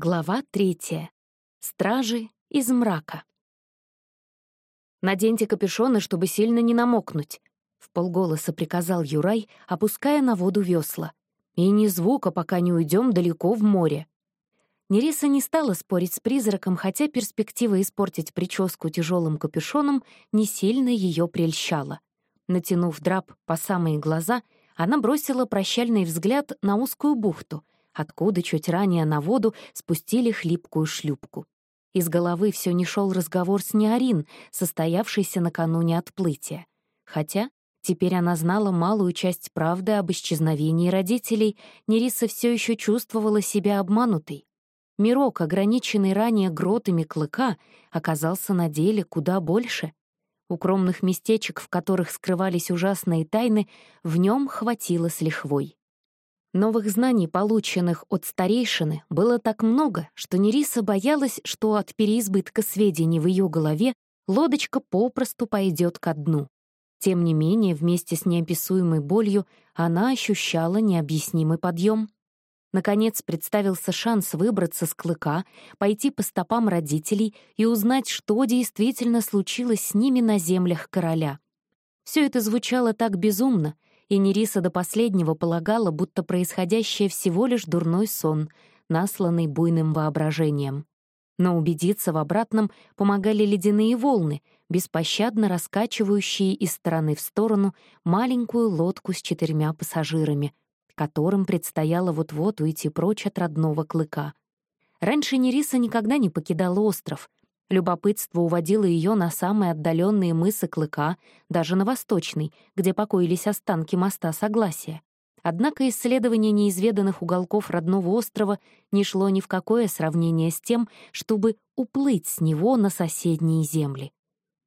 Глава третья. Стражи из мрака. «Наденьте капюшоны, чтобы сильно не намокнуть», — в полголоса приказал Юрай, опуская на воду весла. «И ни звука, пока не уйдем далеко в море». Нериса не стала спорить с призраком, хотя перспектива испортить прическу тяжелым капюшоном не сильно ее прельщала. Натянув драп по самые глаза, она бросила прощальный взгляд на узкую бухту, откуда чуть ранее на воду спустили хлипкую шлюпку. Из головы все не шел разговор с Неорин, состоявшийся накануне отплытия. Хотя теперь она знала малую часть правды об исчезновении родителей, Нериса все еще чувствовала себя обманутой. Мирок, ограниченный ранее гротами клыка, оказался на деле куда больше. Укромных местечек, в которых скрывались ужасные тайны, в нем хватило с лихвой. Новых знаний, полученных от старейшины, было так много, что Нериса боялась, что от переизбытка сведений в ее голове лодочка попросту пойдет ко дну. Тем не менее, вместе с неописуемой болью она ощущала необъяснимый подъем. Наконец представился шанс выбраться с клыка, пойти по стопам родителей и узнать, что действительно случилось с ними на землях короля. Все это звучало так безумно, и Нериса до последнего полагала, будто происходящее всего лишь дурной сон, насланный буйным воображением. Но убедиться в обратном помогали ледяные волны, беспощадно раскачивающие из стороны в сторону маленькую лодку с четырьмя пассажирами, которым предстояло вот-вот уйти прочь от родного клыка. Раньше Нериса никогда не покидала остров. Любопытство уводило ее на самые отдаленные мысы Клыка, даже на восточный, где покоились останки моста Согласия. Однако исследование неизведанных уголков родного острова не шло ни в какое сравнение с тем, чтобы уплыть с него на соседние земли.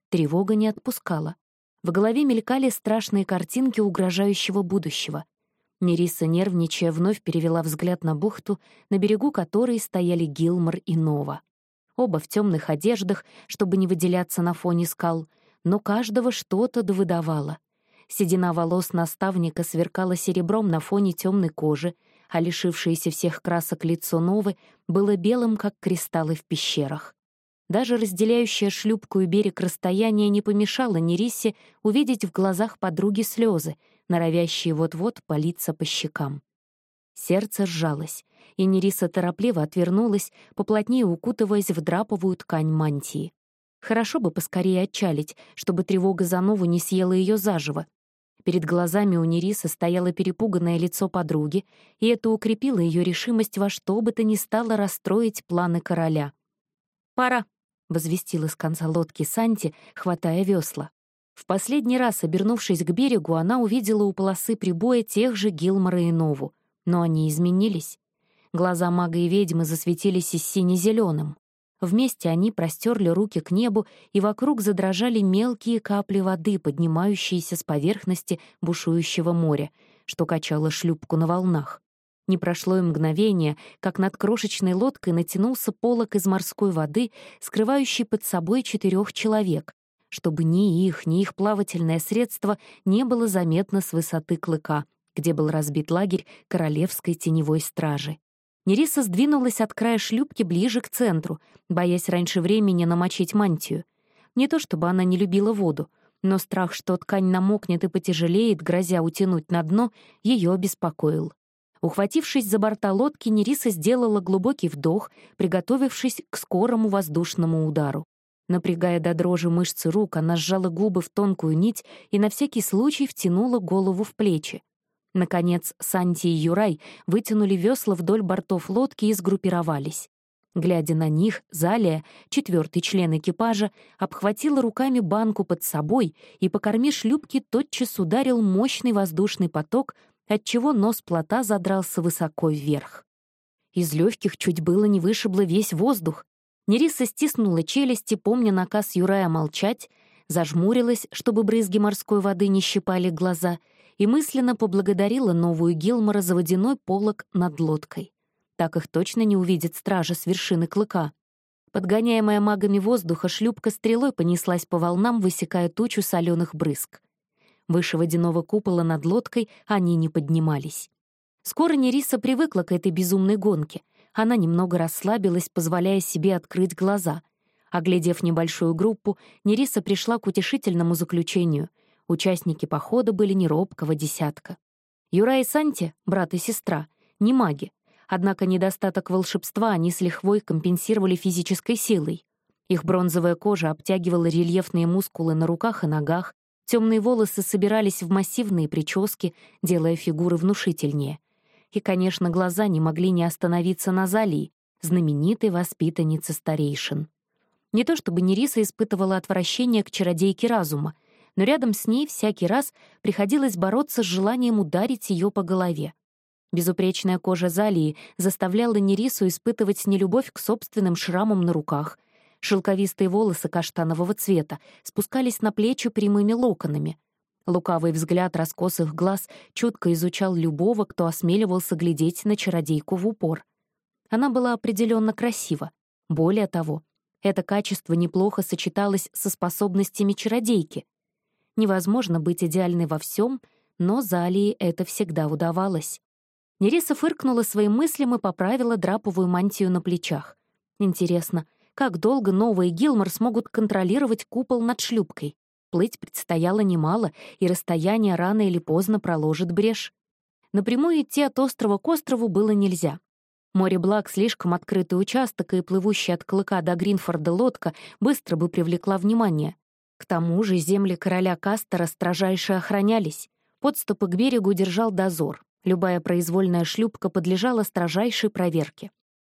Тревога не отпускала. В голове мелькали страшные картинки угрожающего будущего. Нериса, нервничая, вновь перевела взгляд на бухту, на берегу которой стояли Гилмор и Нова. Оба в темных одеждах, чтобы не выделяться на фоне скал, но каждого что-то довыдавало. Седина волос наставника сверкала серебром на фоне темной кожи, а лишившееся всех красок лицо Новы было белым, как кристаллы в пещерах. Даже разделяющая шлюпку и берег расстояние не помешало Нерисе увидеть в глазах подруги слезы, норовящие вот-вот палиться по щекам. Сердце сжалось, и Нериса торопливо отвернулась, поплотнее укутываясь в драповую ткань мантии. Хорошо бы поскорее отчалить, чтобы тревога за Нову не съела ее заживо. Перед глазами у Нерисы стояло перепуганное лицо подруги, и это укрепило ее решимость во что бы то ни стало расстроить планы короля. «Пора», — возвестила с конца лодки Санти, хватая весла. В последний раз, обернувшись к берегу, она увидела у полосы прибоя тех же Гилмора и Нову, но они изменились. Глаза мага и ведьмы засветились и сине-зеленым. Вместе они простерли руки к небу, и вокруг задрожали мелкие капли воды, поднимающиеся с поверхности бушующего моря, что качало шлюпку на волнах. Не прошло и мгновение, как над крошечной лодкой натянулся полог из морской воды, скрывающий под собой четырех человек, чтобы ни их, ни их плавательное средство не было заметно с высоты клыка, где был разбит лагерь королевской теневой стражи. Нериса сдвинулась от края шлюпки ближе к центру, боясь раньше времени намочить мантию. Не то чтобы она не любила воду, но страх, что ткань намокнет и потяжелеет, грозя утянуть на дно, ее беспокоил. Ухватившись за борта лодки, Нериса сделала глубокий вдох, приготовившись к скорому воздушному удару. Напрягая до дрожи мышцы рук, она сжала губы в тонкую нить и на всякий случай втянула голову в плечи. Наконец, Санти и Юрай вытянули весла вдоль бортов лодки и сгруппировались. Глядя на них, Залия, четвертый член экипажа, обхватила руками банку под собой, и по корме шлюпки тотчас ударил мощный воздушный поток, отчего нос плота задрался высоко вверх. Из легких чуть было не вышибло весь воздух, Нериса стиснула челюсти, помня наказ Юрая молчать, зажмурилась, чтобы брызги морской воды не щипали глаза, и мысленно поблагодарила новую Гилмора за водяной полог над лодкой. Так их точно не увидит стража с вершины клыка. Подгоняемая магами воздуха, шлюпка стрелой понеслась по волнам, высекая тучу соленых брызг. Выше водяного купола над лодкой они не поднимались. Скоро Нериса привыкла к этой безумной гонке, она немного расслабилась, позволяя себе открыть глаза. Оглядев небольшую группу, Нериса пришла к утешительному заключению. Участники похода были не робкого десятка. Юра и Санти, брат и сестра, не маги, однако недостаток волшебства они с лихвой компенсировали физической силой. Их бронзовая кожа обтягивала рельефные мускулы на руках и ногах, темные волосы собирались в массивные прически, делая фигуры внушительнее. И, конечно, глаза не могли не остановиться на Залии, знаменитой воспитаннице старейшин. Не то чтобы Нериса испытывала отвращение к чародейке разума, но рядом с ней всякий раз приходилось бороться с желанием ударить ее по голове. Безупречная кожа Залии заставляла Нерису испытывать нелюбовь к собственным шрамам на руках. Шелковистые волосы каштанового цвета спускались на плечи прямыми локонами. Лукавый взгляд раскосых глаз чутко изучал любого, кто осмеливался глядеть на чародейку в упор. Она была определенно красива. Более того, это качество неплохо сочеталось со способностями чародейки. Невозможно быть идеальной во всем, но Залии это всегда удавалось. Нериса фыркнула своим мыслям и поправила драповую мантию на плечах. Интересно, как долго новые Гилмор смогут контролировать купол над шлюпкой? Плыть предстояло немало, и расстояние рано или поздно проложит брешь. Напрямую идти от острова к острову было нельзя. Море благ слишком открытый участок, и плывущая от Клыка до Гринфорда лодка быстро бы привлекла внимание. К тому же земли короля Кастера строжайше охранялись. Подступы к берегу держал дозор. Любая произвольная шлюпка подлежала строжайшей проверке.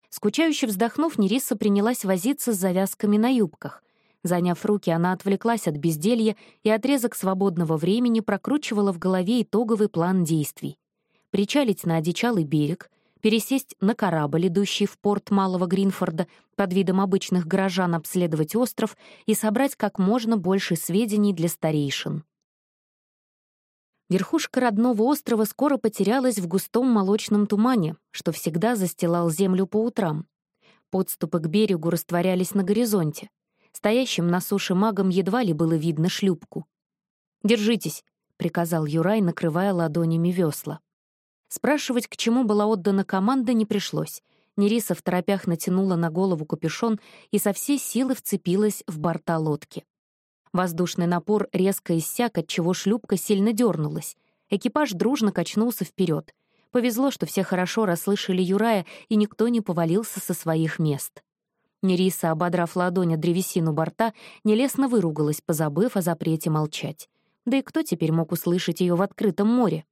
Скучающе вздохнув, Нериса принялась возиться с завязками на юбках. Заняв руки, она отвлеклась от безделья и отрезок свободного времени прокручивала в голове итоговый план действий. Причалить на одичалый берег, пересесть на корабль, идущий в порт Малого Гринфорда, под видом обычных горожан обследовать остров и собрать как можно больше сведений для старейшин. Верхушка родного острова скоро потерялась в густом молочном тумане, что всегда застилал землю по утрам. Подступы к берегу растворялись на горизонте. Стоящим на суше магом едва ли было видно шлюпку. «Держитесь», — приказал Юрай, накрывая ладонями весла. Спрашивать, к чему была отдана команда, не пришлось. Нериса в торопях натянула на голову капюшон и со всей силы вцепилась в борта лодки. Воздушный напор резко иссяк, отчего шлюпка сильно дернулась. Экипаж дружно качнулся вперед. Повезло, что все хорошо расслышали Юрая, и никто не повалился со своих мест. Нериса, ободрав ладонь от древесину борта, нелестно выругалась, позабыв о запрете молчать. Да и кто теперь мог услышать ее в открытом море?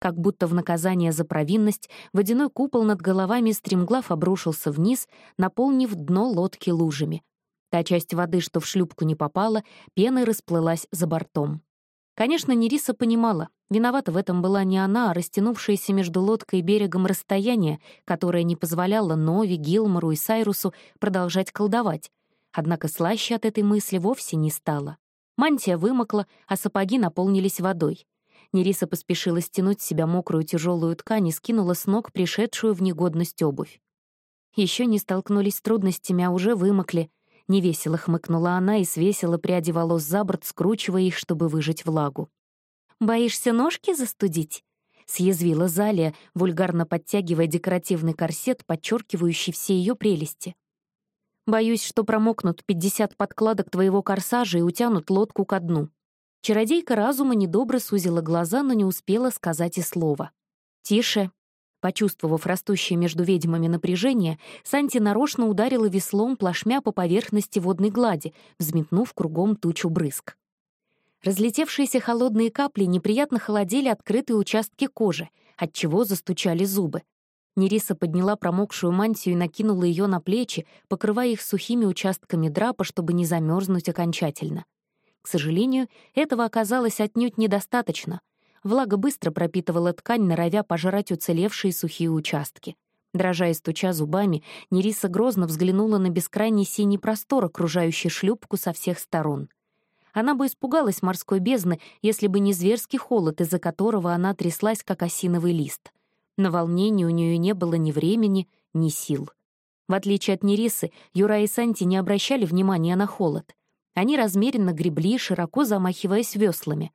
Как будто в наказание за провинность водяной купол над головами стремглав обрушился вниз, наполнив дно лодки лужами. Та часть воды, что в шлюпку не попала, пеной расплылась за бортом. Конечно, Нериса понимала, виновата в этом была не она, а растянувшееся между лодкой и берегом расстояние, которое не позволяло Нови, Гилмору и Сайрусу продолжать колдовать. Однако слаще от этой мысли вовсе не стало. Мантия вымокла, а сапоги наполнились водой. Нериса поспешила стянуть с себя мокрую тяжелую ткань и скинула с ног пришедшую в негодность обувь. Еще не столкнулись с трудностями, а уже вымокли, Невесело хмыкнула она и свесила пряди волос за борт, скручивая их, чтобы выжать влагу. «Боишься ножки застудить?» — съязвила Залия, вульгарно подтягивая декоративный корсет, подчеркивающий все ее прелести. «Боюсь, что промокнут пятьдесят подкладок твоего корсажа и утянут лодку ко дну». Чародейка разума недобро сузила глаза, но не успела сказать и слова. «Тише», Почувствовав растущее между ведьмами напряжение, Санти нарочно ударила веслом плашмя по поверхности водной глади, взметнув кругом тучу брызг. Разлетевшиеся холодные капли неприятно холодили открытые участки кожи, отчего застучали зубы. Нериса подняла промокшую мантию и накинула ее на плечи, покрывая их сухими участками драпа, чтобы не замерзнуть окончательно. К сожалению, этого оказалось отнюдь недостаточно. Влага быстро пропитывала ткань, норовя пожрать уцелевшие сухие участки. Дрожа и стуча зубами, Нериса грозно взглянула на бескрайний синий простор, окружающий шлюпку со всех сторон. Она бы испугалась морской бездны, если бы не зверский холод, из-за которого она тряслась, как осиновый лист. На волнении у нее не было ни времени, ни сил. В отличие от Нерисы, Юра и Санти не обращали внимания на холод. Они размеренно гребли, широко замахиваясь веслами.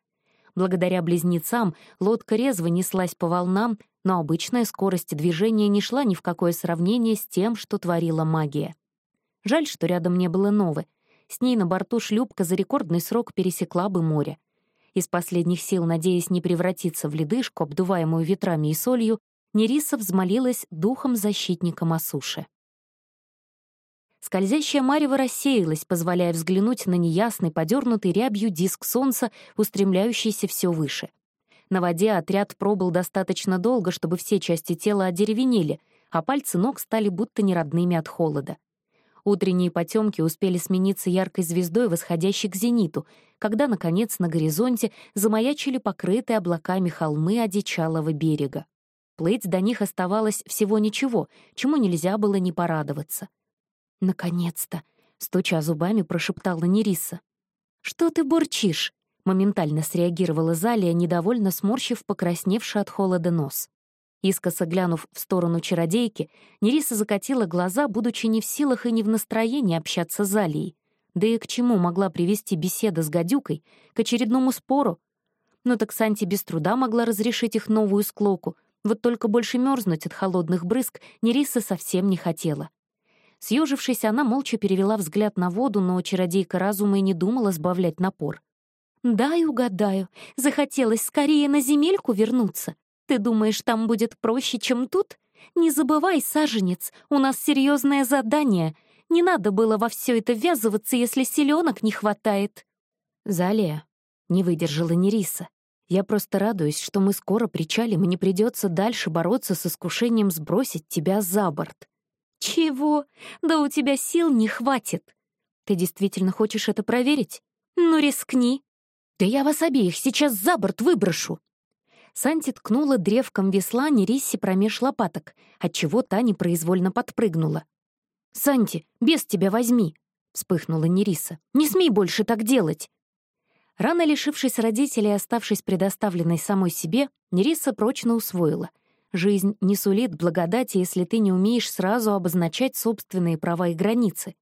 Благодаря близнецам лодка резво неслась по волнам, но обычная скорость движения не шла ни в какое сравнение с тем, что творила магия. Жаль, что рядом не было Новы. С ней на борту шлюпка за рекордный срок пересекла бы море. Из последних сил, надеясь не превратиться в ледышку, обдуваемую ветрами и солью, Нериса взмолилась духом-защитником о суше. Скользящая марево рассеялась, позволяя взглянуть на неясный, подернутый рябью диск солнца, устремляющийся все выше. На воде отряд пробыл достаточно долго, чтобы все части тела одеревенели, а пальцы ног стали будто неродными от холода. Утренние потемки успели смениться яркой звездой, восходящей к зениту, когда, наконец, на горизонте замаячили покрытые облаками холмы одичалого берега. Плыть до них оставалось всего ничего, чему нельзя было не порадоваться — «Наконец-то!» — стуча зубами, прошептала Нериса. «Что ты бурчишь?» — моментально среагировала Залия, недовольно сморщив покрасневший от холода нос. Искоса глянув в сторону чародейки, Нериса закатила глаза, будучи не в силах и не в настроении общаться с Залией. Да и к чему могла привести беседа с гадюкой? К очередному спору? Но так Санти без труда могла разрешить их новую склоку, вот только больше мерзнуть от холодных брызг Нериса совсем не хотела. Съежившись, она молча перевела взгляд на воду, но чародейка разума и не думала сбавлять напор. «Дай угадаю. Захотелось скорее на земельку вернуться. Ты думаешь, там будет проще, чем тут? Не забывай, саженец, у нас серьезное задание. Не надо было во все это ввязываться, если селенок не хватает». «Залия», — не выдержала Нериса. «Я просто радуюсь, что мы скоро причалим, и не придется дальше бороться с искушением сбросить тебя за борт. «Чего? Да у тебя сил не хватит. Ты действительно хочешь это проверить? Ну, рискни. Да я вас обеих сейчас за борт выброшу». Санти ткнула древком весла Нерисе промеж лопаток, отчего та непроизвольно подпрыгнула. «Санти, без тебя возьми!» — вспыхнула Нериса. «Не смей больше так делать!» Рано лишившись родителей и оставшись предоставленной самой себе, Нериса прочно усвоила — Жизнь не сулит благодати, если ты не умеешь сразу обозначать собственные права и границы.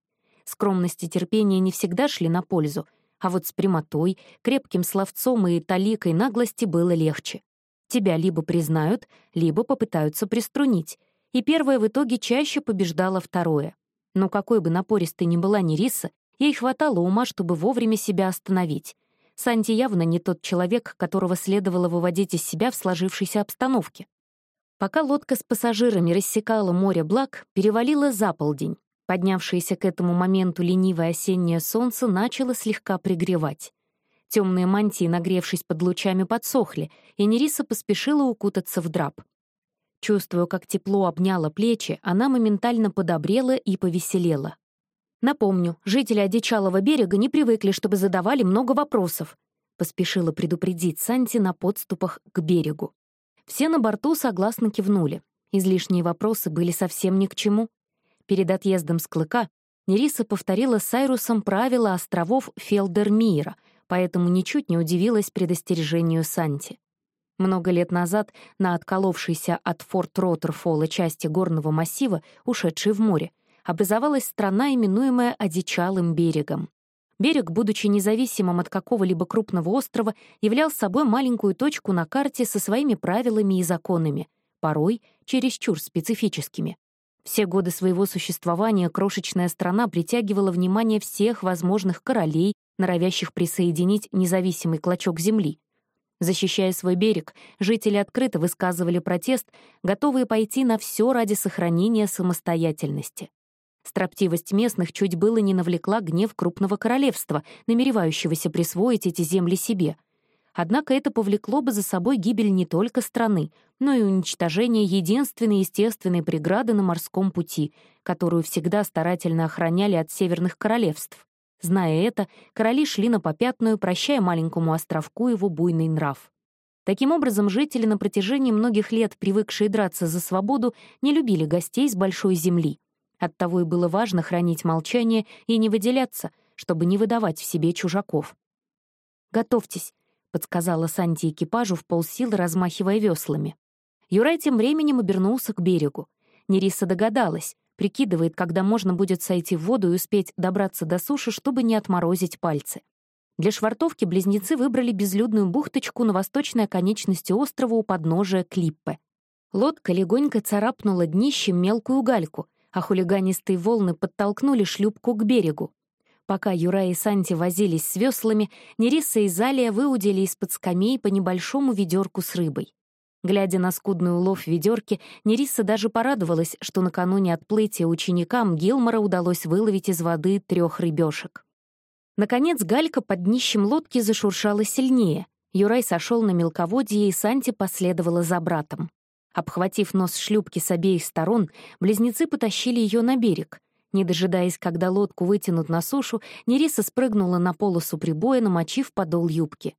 Скромность и терпение не всегда шли на пользу, а вот с прямотой, крепким словцом и таликой наглости было легче. Тебя либо признают, либо попытаются приструнить, и первое в итоге чаще побеждало второе. Но какой бы напористой ни была Нериса, ей хватало ума, чтобы вовремя себя остановить. Санти явно не тот человек, которого следовало выводить из себя в сложившейся обстановке. Пока лодка с пассажирами рассекала море благ, перевалило за полдень. Поднявшееся к этому моменту ленивое осеннее солнце начало слегка пригревать. Темные мантии, нагревшись под лучами, подсохли, и Нериса поспешила укутаться в драп. Чувствуя, как тепло обняло плечи, она моментально подобрела и повеселела. «Напомню, жители Одичалого берега не привыкли, чтобы задавали много вопросов», поспешила предупредить Санти на подступах к берегу. Все на борту согласно кивнули. Излишние вопросы были совсем ни к чему. Перед отъездом с Клыка Нериса повторила с Сайрусом правила островов Фелдермира, поэтому ничуть не удивилась предостережению Санти. Много лет назад на отколовшейся от форт Роттерфолла части горного массива, ушедшей в море, образовалась страна, именуемая Одичалым берегом. Берег, будучи независимым от какого-либо крупного острова, являл собой маленькую точку на карте со своими правилами и законами, порой чересчур специфическими. Все годы своего существования крошечная страна притягивала внимание всех возможных королей, норовящих присоединить независимый клочок земли. Защищая свой берег, жители открыто высказывали протест, готовые пойти на все ради сохранения самостоятельности. Строптивость местных чуть было не навлекла гнев крупного королевства, намеревающегося присвоить эти земли себе. Однако это повлекло бы за собой гибель не только страны, но и уничтожение единственной естественной преграды на морском пути, которую всегда старательно охраняли от северных королевств. Зная это, короли шли на попятную, прощая маленькому островку его буйный нрав. Таким образом, жители на протяжении многих лет, привыкшие драться за свободу, не любили гостей с большой земли. Оттого и было важно хранить молчание и не выделяться, чтобы не выдавать в себе чужаков. «Готовьтесь», — подсказала Санти экипажу в полсилы, размахивая веслами. Юрай тем временем обернулся к берегу. Нериса догадалась, прикидывает, когда можно будет сойти в воду и успеть добраться до суши, чтобы не отморозить пальцы. Для швартовки близнецы выбрали безлюдную бухточку на восточной оконечности острова у подножия Клиппы. Лодка легонько царапнула днищем мелкую гальку, а хулиганистые волны подтолкнули шлюпку к берегу. Пока Юра и Санти возились с веслами, Нериса и Залия выудили из-под скамей по небольшому ведерку с рыбой. Глядя на скудный улов ведерки, Нериса даже порадовалась, что накануне отплытия ученикам Гилмора удалось выловить из воды трех рыбешек. Наконец галька под днищем лодки зашуршала сильнее. Юрай сошел на мелководье, и Санти последовала за братом. Обхватив нос шлюпки с обеих сторон, близнецы потащили ее на берег. Не дожидаясь, когда лодку вытянут на сушу, Нериса спрыгнула на полосу прибоя, намочив подол юбки.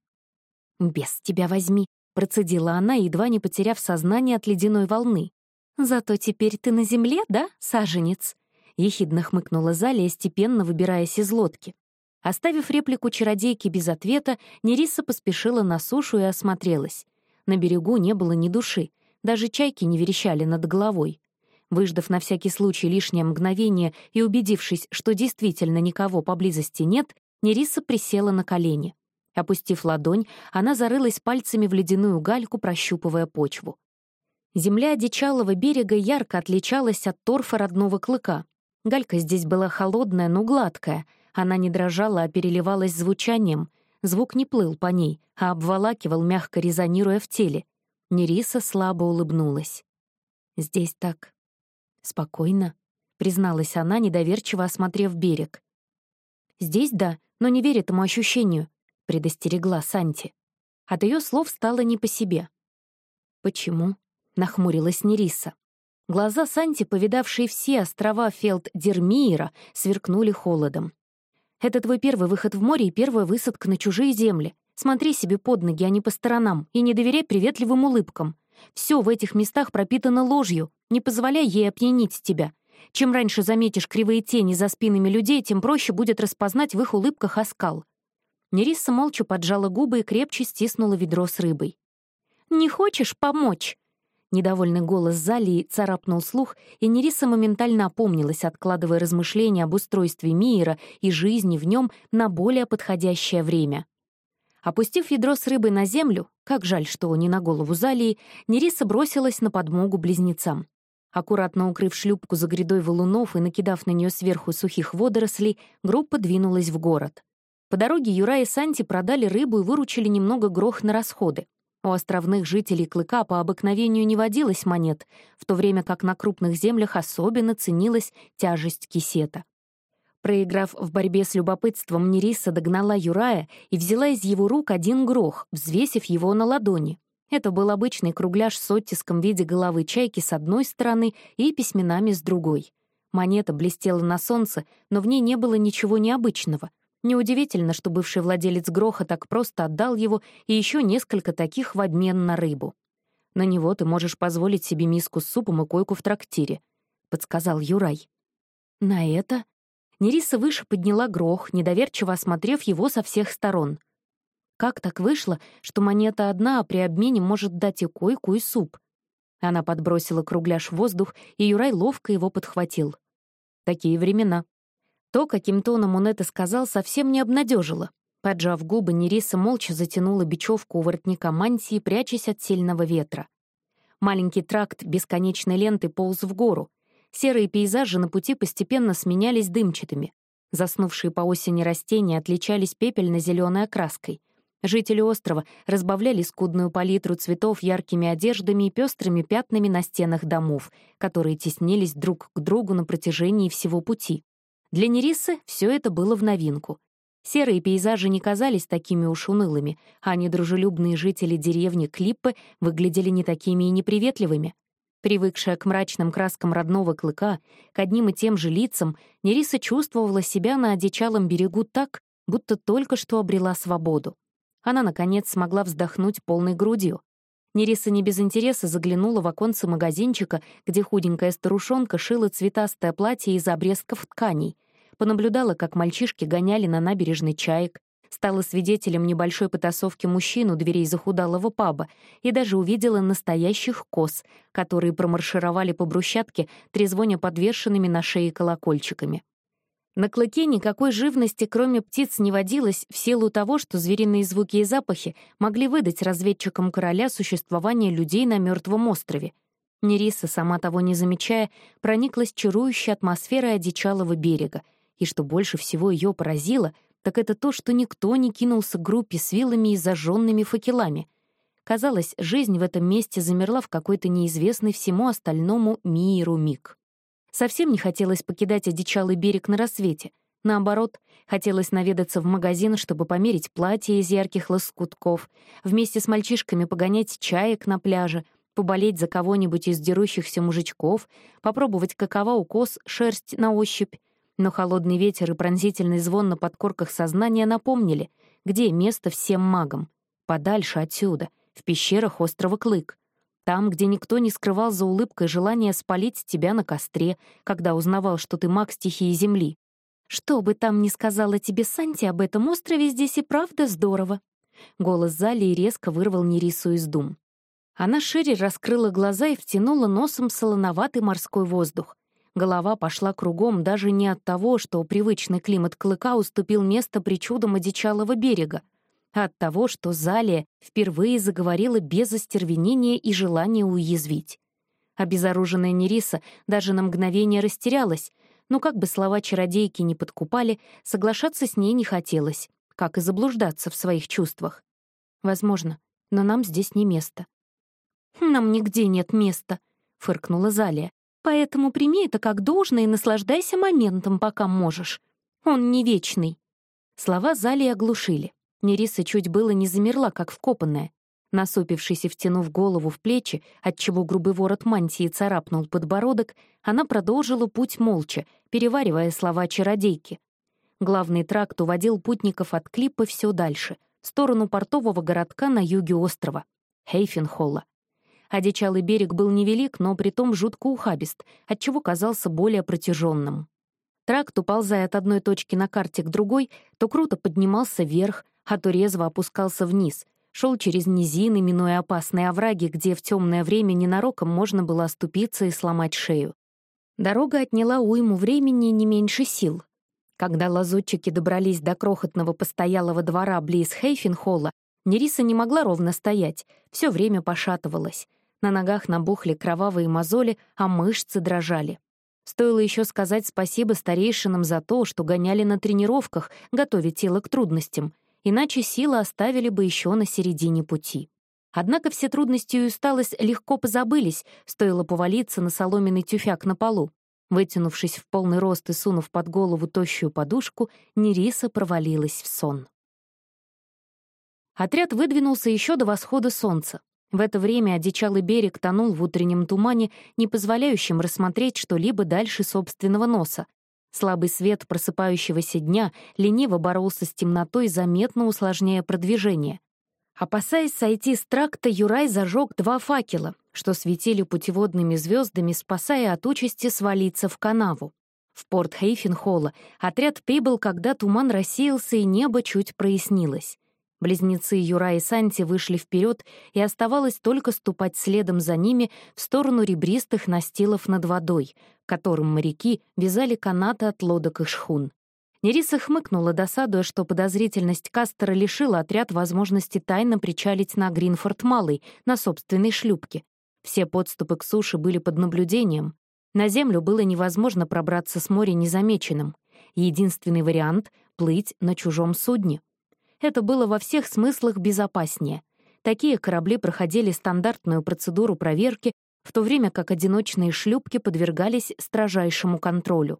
«Без тебя возьми», Процедила она, едва не потеряв сознание от ледяной волны. «Зато теперь ты на земле, да, саженец?» Ехидно хмыкнула Залия, степенно выбираясь из лодки. Оставив реплику чародейки без ответа, Нериса поспешила на сушу и осмотрелась. На берегу не было ни души, даже чайки не верещали над головой. Выждав на всякий случай лишнее мгновение и убедившись, что действительно никого поблизости нет, Нериса присела на колени. Опустив ладонь, она зарылась пальцами в ледяную гальку, прощупывая почву. Земля одичалого берега ярко отличалась от торфа родного клыка. Галька здесь была холодная, но гладкая. Она не дрожала, а переливалась звучанием. Звук не плыл по ней, а обволакивал, мягко резонируя в теле. Нериса слабо улыбнулась. «Здесь так спокойно», — призналась она, недоверчиво осмотрев берег. «Здесь да, но не верь этому ощущению. — предостерегла Санти. От ее слов стало не по себе. «Почему?» — нахмурилась Нериса. Глаза Санти, повидавшие все острова Фелд-Дермиера, сверкнули холодом. «Это твой первый выход в море и первая высадка на чужие земли. Смотри себе под ноги, а не по сторонам, и не доверяй приветливым улыбкам. Все в этих местах пропитано ложью, не позволяй ей опьянить тебя. Чем раньше заметишь кривые тени за спинами людей, тем проще будет распознать в их улыбках оскал. Нериса молча поджала губы и крепче стиснула ведро с рыбой. «Не хочешь помочь?» Недовольный голос Залии царапнул слух, и Нериса моментально опомнилась, откладывая размышления об устройстве мира и жизни в нем на более подходящее время. Опустив ведро с рыбой на землю, как жаль, что не на голову Залии, Нериса бросилась на подмогу близнецам. Аккуратно укрыв шлюпку за грядой валунов и накидав на нее сверху сухих водорослей, группа двинулась в город. По дороге Юра и Санти продали рыбу и выручили немного грох на расходы. У островных жителей Клыка по обыкновению не водилось монет, в то время как на крупных землях особенно ценилась тяжесть кисета. Проиграв в борьбе с любопытством, Нериса догнала Юрая и взяла из его рук один грох, взвесив его на ладони. Это был обычный кругляш с оттиском в виде головы чайки с одной стороны и письменами с другой. Монета блестела на солнце, но в ней не было ничего необычного — Неудивительно, что бывший владелец гроха так просто отдал его и еще несколько таких в обмен на рыбу. «На него ты можешь позволить себе миску с супом и койку в трактире», — подсказал Юрай. «На это?» Нериса выше подняла грох, недоверчиво осмотрев его со всех сторон. Как так вышло, что монета одна, а при обмене может дать и койку, и суп? Она подбросила кругляш в воздух, и Юрай ловко его подхватил. Такие времена. То, каким тоном он это сказал, совсем не обнадежило. Поджав губы, Нериса молча затянула бечевку у воротника мантии, прячась от сильного ветра. Маленький тракт бесконечной ленты полз в гору. Серые пейзажи на пути постепенно сменялись дымчатыми. Заснувшие по осени растения отличались пепельно-зеленой окраской. Жители острова разбавляли скудную палитру цветов яркими одеждами и пестрыми пятнами на стенах домов, которые теснились друг к другу на протяжении всего пути. Для Нерисы все это было в новинку. Серые пейзажи не казались такими уж унылыми, а недружелюбные жители деревни Клиппы выглядели не такими и неприветливыми. Привыкшая к мрачным краскам родного клыка, к одним и тем же лицам, Нериса чувствовала себя на одичалом берегу так, будто только что обрела свободу. Она, наконец, смогла вздохнуть полной грудью. Нериса не без интереса заглянула в оконце магазинчика, где худенькая старушонка шила цветастое платье из обрезков тканей, понаблюдала, как мальчишки гоняли на набережной чаек, стала свидетелем небольшой потасовки мужчин у дверей захудалого паба и даже увидела настоящих коз, которые промаршировали по брусчатке, трезвоня подвешенными на шее колокольчиками. На клыке никакой живности, кроме птиц, не водилось в силу того, что звериные звуки и запахи могли выдать разведчикам короля существование людей на мертвом острове. Нериса, сама того не замечая, прониклась чарующей атмосферой одичалого берега, и что больше всего ее поразило, так это то, что никто не кинулся к группе с вилами и зажженными факелами. Казалось, жизнь в этом месте замерла в какой-то неизвестный всему остальному миру миг. Совсем не хотелось покидать одичалый берег на рассвете. Наоборот, хотелось наведаться в магазин, чтобы померить платье из ярких лоскутков, вместе с мальчишками погонять чаек на пляже, поболеть за кого-нибудь из дерущихся мужичков, попробовать какова укос, шерсть на ощупь. Но холодный ветер и пронзительный звон на подкорках сознания напомнили, где место всем магам. Подальше отсюда, в пещерах острова Клык. Там, где никто не скрывал за улыбкой желание спалить тебя на костре, когда узнавал, что ты маг стихии Земли. «Что бы там ни сказала тебе Санти об этом острове, здесь и правда здорово». Голос Залии резко вырвал Нерису из дум. Она шире раскрыла глаза и втянула носом солоноватый морской воздух. Голова пошла кругом даже не от того, что привычный климат клыка уступил место причудам одичалого берега, а от того, что Залия впервые заговорила без остервенения и желания уязвить. Обезоруженная Нериса даже на мгновение растерялась, но как бы слова чародейки не подкупали, соглашаться с ней не хотелось, как и заблуждаться в своих чувствах. Возможно, но нам здесь не место. «Нам нигде нет места», — фыркнула Залия. «Поэтому прими это как должное и наслаждайся моментом, пока можешь. Он не вечный». Слова Залии оглушили. Нериса чуть было не замерла, как вкопанная. Насупившись и втянув голову в плечи, отчего грубый ворот мантии царапнул подбородок, она продолжила путь молча, переваривая слова чародейки. Главный тракт уводил путников от клипа все дальше, в сторону портового городка на юге острова, Хейфенхолла. Одичалый берег был невелик, но притом жутко ухабист, отчего казался более протяженным. Тракт, уползая от одной точки на карте к другой, то круто поднимался вверх, а то резво опускался вниз, шел через низины, минуя опасные овраги, где в темное время ненароком можно было оступиться и сломать шею. Дорога отняла уйму времени не меньше сил. Когда лазутчики добрались до крохотного постоялого двора близ Хейфенхолла, Нериса не могла ровно стоять, все время пошатывалась. На ногах набухли кровавые мозоли, а мышцы дрожали. Стоило еще сказать спасибо старейшинам за то, что гоняли на тренировках, готовя тело к трудностям — иначе силы оставили бы еще на середине пути. Однако все трудности и усталость легко позабылись, стоило повалиться на соломенный тюфяк на полу. Вытянувшись в полный рост и сунув под голову тощую подушку, Нериса провалилась в сон. Отряд выдвинулся еще до восхода солнца. В это время одичалый берег тонул в утреннем тумане, не позволяющем рассмотреть что-либо дальше собственного носа, Слабый свет просыпающегося дня лениво боролся с темнотой, заметно усложняя продвижение. Опасаясь сойти с тракта, Юрай зажег два факела, что светили путеводными звездами, спасая от участи свалиться в канаву. В порт Хейфенхолла отряд прибыл, когда туман рассеялся и небо чуть прояснилось. Близнецы Юра и Санти вышли вперед, и оставалось только ступать следом за ними в сторону ребристых настилов над водой, которым моряки вязали канаты от лодок и шхун. Нериса хмыкнула, досадуя, что подозрительность Кастера лишила отряд возможности тайно причалить на Гринфорд Малый, на собственной шлюпке. Все подступы к суше были под наблюдением. На землю было невозможно пробраться с моря незамеченным. Единственный вариант — плыть на чужом судне — это было во всех смыслах безопаснее. Такие корабли проходили стандартную процедуру проверки, в то время как одиночные шлюпки подвергались строжайшему контролю.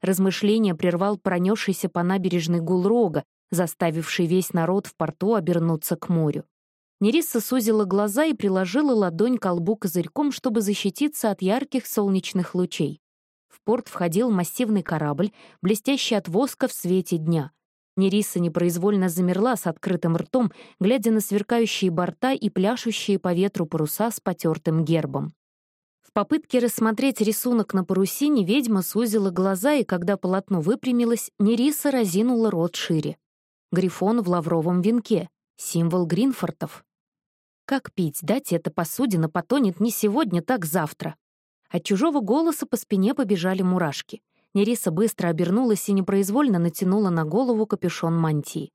Размышление прервал пронесшийся по набережной гул рога, заставивший весь народ в порту обернуться к морю. Нерисса сузила глаза и приложила ладонь к колбу козырьком, чтобы защититься от ярких солнечных лучей. В порт входил массивный корабль, блестящий от воска в свете дня — Нериса непроизвольно замерла с открытым ртом, глядя на сверкающие борта и пляшущие по ветру паруса с потертым гербом. В попытке рассмотреть рисунок на парусине ведьма сузила глаза, и когда полотно выпрямилось, Нериса разинула рот шире. Грифон в лавровом венке, символ Гринфортов. Как пить, дать это посудина потонет не сегодня, так завтра. От чужого голоса по спине побежали мурашки. Нериса быстро обернулась и непроизвольно натянула на голову капюшон мантии.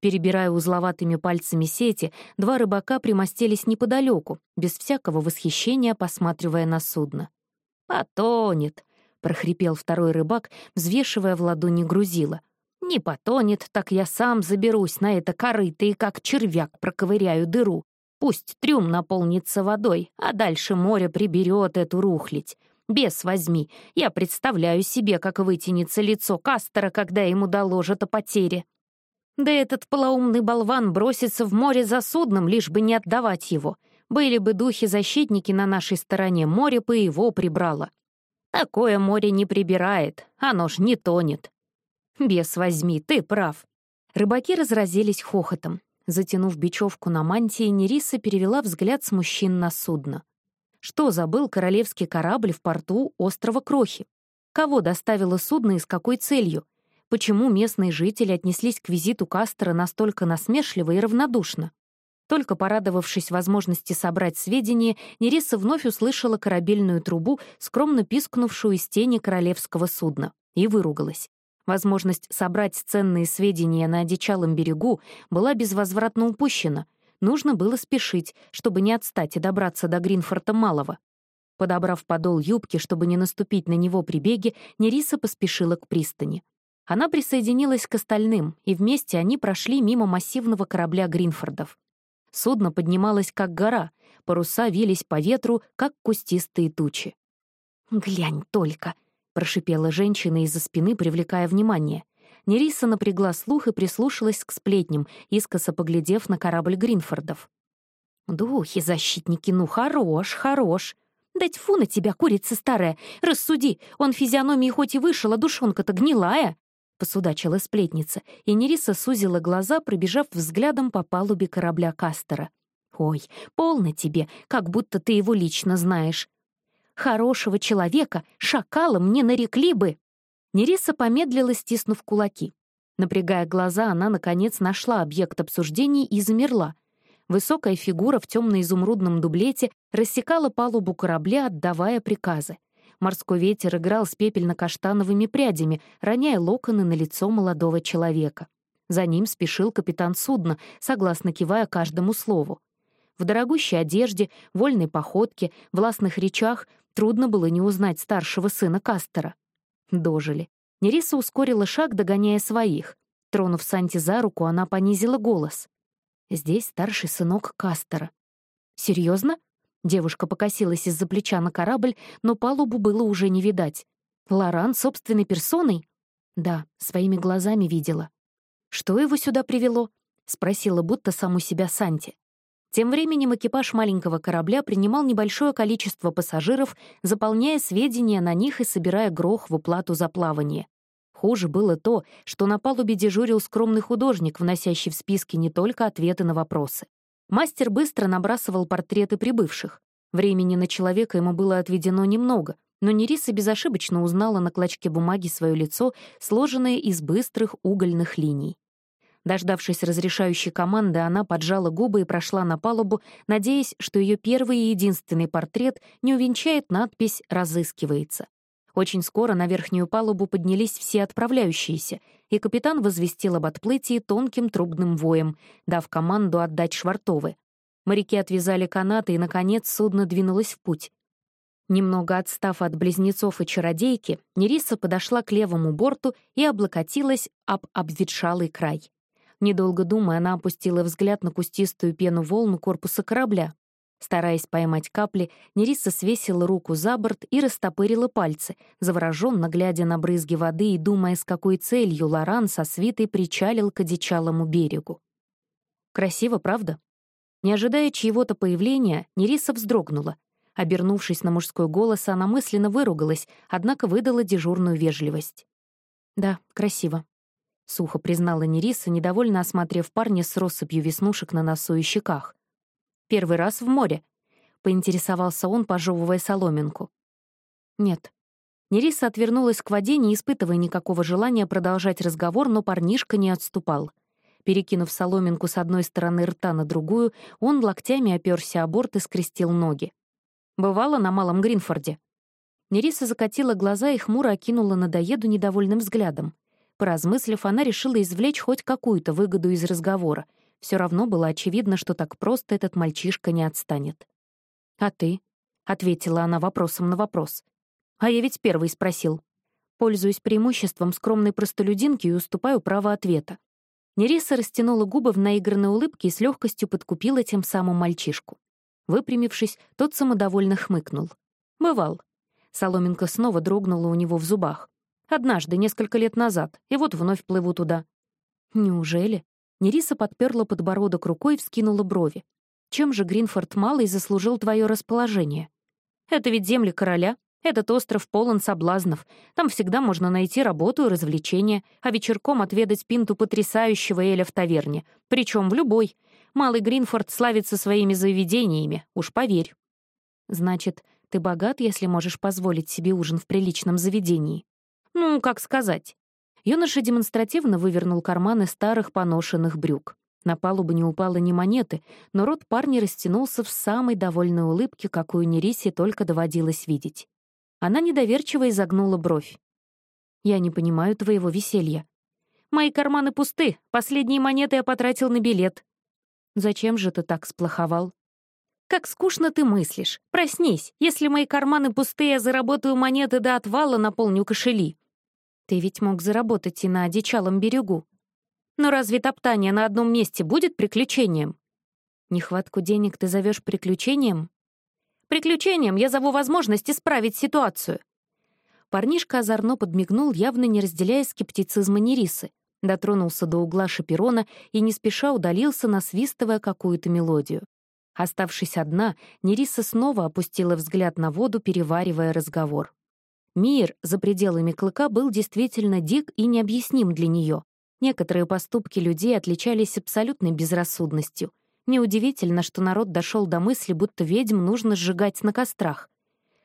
Перебирая узловатыми пальцами сети, два рыбака примостились неподалеку, без всякого восхищения посматривая на судно. «Потонет», — прохрипел второй рыбак, взвешивая в ладони грузила. «Не потонет, так я сам заберусь на это корыто и как червяк проковыряю дыру. Пусть трюм наполнится водой, а дальше море приберет эту рухлить. Бес возьми, я представляю себе, как вытянется лицо Кастера, когда ему доложат о потере. Да этот полоумный болван бросится в море за судном, лишь бы не отдавать его. Были бы духи-защитники на нашей стороне, море бы его прибрало. Такое море не прибирает, оно ж не тонет. Бес возьми, ты прав. Рыбаки разразились хохотом. Затянув бечевку на мантии, Нериса перевела взгляд с мужчин на судно. Что забыл королевский корабль в порту острова Крохи? Кого доставило судно и с какой целью? Почему местные жители отнеслись к визиту Кастера настолько насмешливо и равнодушно? Только порадовавшись возможности собрать сведения, Нериса вновь услышала корабельную трубу, скромно пискнувшую из тени королевского судна, и выругалась. Возможность собрать ценные сведения на одичалом берегу была безвозвратно упущена — Нужно было спешить, чтобы не отстать и добраться до Гринфорта Малого. Подобрав подол юбки, чтобы не наступить на него при беге, Нериса поспешила к пристани. Она присоединилась к остальным, и вместе они прошли мимо массивного корабля Гринфордов. Судно поднималось как гора, паруса вились по ветру, как кустистые тучи. «Глянь только!» — прошипела женщина из-за спины, привлекая внимание. Нериса напрягла слух и прислушалась к сплетням, искоса поглядев на корабль Гринфордов. «Духи, защитники, ну хорош, хорош. Дать фу на тебя, курица старая. Рассуди, он физиономии хоть и вышел, а душонка-то гнилая!» — посудачила сплетница, и Нериса сузила глаза, пробежав взглядом по палубе корабля Кастера. «Ой, полно тебе, как будто ты его лично знаешь. Хорошего человека шакалом не нарекли бы!» Нериса помедлила, стиснув кулаки. Напрягая глаза, она, наконец, нашла объект обсуждений и замерла. Высокая фигура в темно-изумрудном дублете рассекала палубу корабля, отдавая приказы. Морской ветер играл с пепельно-каштановыми прядями, роняя локоны на лицо молодого человека. За ним спешил капитан судна, согласно кивая каждому слову. В дорогущей одежде, вольной походке, властных речах трудно было не узнать старшего сына Кастера. Дожили. Нериса ускорила шаг, догоняя своих. Тронув Санти за руку, она понизила голос. Здесь старший сынок Кастера. Серьезно? Девушка покосилась из-за плеча на корабль, но палубу было уже не видать. Лоран собственной персоной? Да, своими глазами видела. Что его сюда привело? Спросила будто саму себя Санти. Тем временем экипаж маленького корабля принимал небольшое количество пассажиров, заполняя сведения на них и собирая грох в уплату за плавание. Хуже было то, что на палубе дежурил скромный художник, вносящий в списки не только ответы на вопросы. Мастер быстро набрасывал портреты прибывших. Времени на человека ему было отведено немного, но Нериса безошибочно узнала на клочке бумаги свое лицо, сложенное из быстрых угольных линий. Дождавшись разрешающей команды, она поджала губы и прошла на палубу, надеясь, что ее первый и единственный портрет не увенчает надпись «Разыскивается». Очень скоро на верхнюю палубу поднялись все отправляющиеся, и капитан возвестил об отплытии тонким трубным воем, дав команду отдать швартовы. Моряки отвязали канаты, и, наконец, судно двинулось в путь. Немного отстав от близнецов и чародейки, Нериса подошла к левому борту и облокотилась об обветшалый край. Недолго думая, она опустила взгляд на кустистую пену волну корпуса корабля. Стараясь поймать капли, Нериса свесила руку за борт и растопырила пальцы, завороженно глядя на брызги воды и думая, с какой целью Лоран со свитой причалил к одичалому берегу. Красиво, правда? Не ожидая чьего-то появления, Нериса вздрогнула. Обернувшись на мужской голос, она мысленно выругалась, однако выдала дежурную вежливость. «Да, красиво», — сухо признала Нериса, недовольно осмотрев парня с россыпью веснушек на носу и щеках. «Первый раз в море», — поинтересовался он, пожевывая соломинку. «Нет». Нериса отвернулась к воде, не испытывая никакого желания продолжать разговор, но парнишка не отступал. Перекинув соломинку с одной стороны рта на другую, он локтями оперся о борт и скрестил ноги. «Бывало на Малом Гринфорде?» Нериса закатила глаза и хмуро окинула надоеду недовольным взглядом. Поразмыслив, она решила извлечь хоть какую-то выгоду из разговора. Все равно было очевидно, что так просто этот мальчишка не отстанет. «А ты?» — ответила она вопросом на вопрос. «А я ведь первый спросил». Пользуюсь преимуществом скромной простолюдинки и уступаю право ответа. Нериса растянула губы в наигранной улыбке и с легкостью подкупила тем самым мальчишку. Выпрямившись, тот самодовольно хмыкнул. «Бывал». Соломинка снова дрогнула у него в зубах. «Однажды, несколько лет назад, и вот вновь плыву туда». «Неужели?» Нериса подперла подбородок рукой и вскинула брови. «Чем же Гринфорд Малый заслужил твое расположение?» «Это ведь земли короля. Этот остров полон соблазнов. Там всегда можно найти работу и развлечения, а вечерком отведать пинту потрясающего Эля в таверне. Причем в любой. Малый Гринфорд славится своими заведениями, уж поверь». «Значит, ты богат, если можешь позволить себе ужин в приличном заведении?» «Ну, как сказать. Юноша демонстративно вывернул карманы старых поношенных брюк. На палубу не упало ни монеты, но рот парня растянулся в самой довольной улыбке, какую Нерисе только доводилось видеть. Она недоверчиво изогнула бровь. «Я не понимаю твоего веселья. Мои карманы пусты, последние монеты я потратил на билет». «Зачем же ты так сплоховал?» «Как скучно ты мыслишь. Проснись. Если мои карманы пустые, я заработаю монеты до отвала, наполню кошели. Ты ведь мог заработать и на одичалом берегу. Но разве топтание на одном месте будет приключением? Нехватку денег ты зовешь приключением? Приключением я зову возможность исправить ситуацию. Парнишка озорно подмигнул, явно не разделяя скептицизма Нерисы, дотронулся до угла шаперона и не спеша удалился, насвистывая какую-то мелодию. Оставшись одна, Нериса снова опустила взгляд на воду, переваривая разговор. Мир за пределами клыка был действительно дик и необъясним для нее. Некоторые поступки людей отличались абсолютной безрассудностью. Неудивительно, что народ дошел до мысли, будто ведьм нужно сжигать на кострах.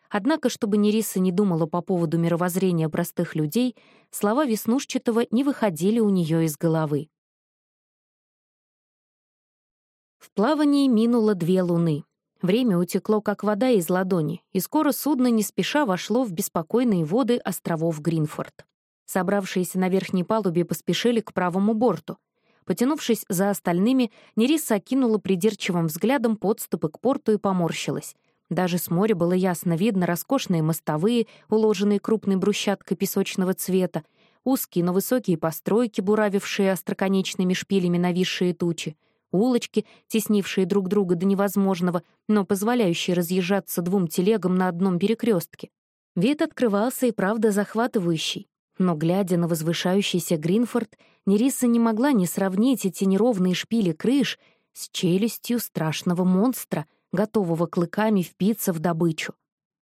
Однако, чтобы Нериса не думала по поводу мировоззрения простых людей, слова Веснушчатого не выходили у нее из головы. В плавании минуло две луны. Время утекло, как вода из ладони, и скоро судно не спеша вошло в беспокойные воды островов Гринфорд. Собравшиеся на верхней палубе поспешили к правому борту. Потянувшись за остальными, Нериса окинула придирчивым взглядом подступы к порту и поморщилась. Даже с моря было ясно видно роскошные мостовые, уложенные крупной брусчаткой песочного цвета, узкие, но высокие постройки, буравившие остроконечными шпилями нависшие тучи — улочки, теснившие друг друга до невозможного, но позволяющие разъезжаться двум телегам на одном перекрестке. Вид открывался и правда захватывающий. Но, глядя на возвышающийся Гринфорд, Нериса не могла не сравнить эти неровные шпили крыш с челюстью страшного монстра, готового клыками впиться в добычу.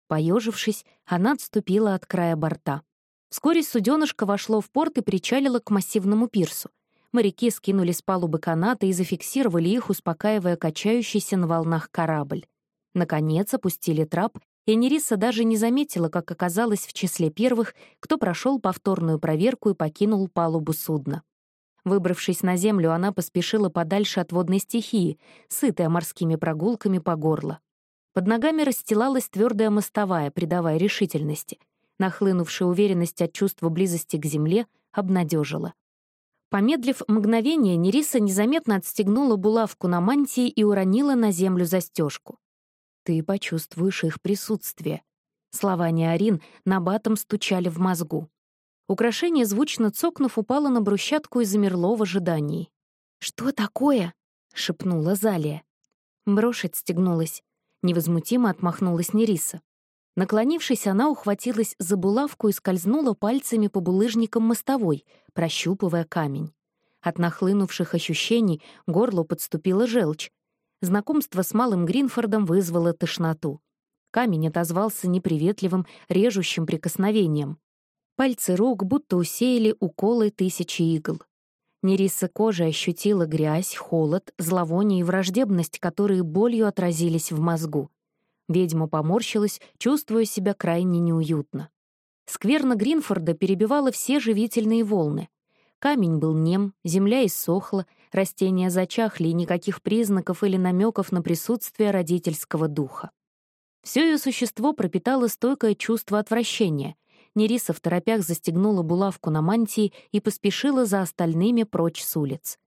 Поежившись, она отступила от края борта. Вскоре суденышко вошло в порт и причалило к массивному пирсу — Моряки скинули с палубы канаты и зафиксировали их, успокаивая качающийся на волнах корабль. Наконец опустили трап, и Нериса даже не заметила, как оказалась в числе первых, кто прошел повторную проверку и покинул палубу судна. Выбравшись на землю, она поспешила подальше от водной стихии, сытая морскими прогулками по горло. Под ногами расстилалась твердая мостовая, придавая решительности. Нахлынувшая уверенность от чувства близости к земле обнадежила. Помедлив мгновение, Нериса незаметно отстегнула булавку на мантии и уронила на землю застежку. «Ты почувствуешь их присутствие». Слова Неорин набатом стучали в мозгу. Украшение, звучно цокнув, упало на брусчатку и замерло в ожидании. «Что такое?» — шепнула Залия. Брошь отстегнулась. Невозмутимо отмахнулась Нериса. Наклонившись, она ухватилась за булавку и скользнула пальцами по булыжникам мостовой, прощупывая камень. От нахлынувших ощущений горло подступила желчь. Знакомство с малым Гринфордом вызвало тошноту. Камень отозвался неприветливым, режущим прикосновением. Пальцы рук будто усеяли уколы тысячи игл. Нериса кожи ощутила грязь, холод, зловоние и враждебность, которые болью отразились в мозгу. Ведьма поморщилась, чувствуя себя крайне неуютно. Скверна Гринфорда перебивала все живительные волны. Камень был нем, земля иссохла, растения зачахли, и никаких признаков или намеков на присутствие родительского духа. Все ее существо пропитало стойкое чувство отвращения. Нериса в торопях застегнула булавку на мантии и поспешила за остальными прочь с улиц.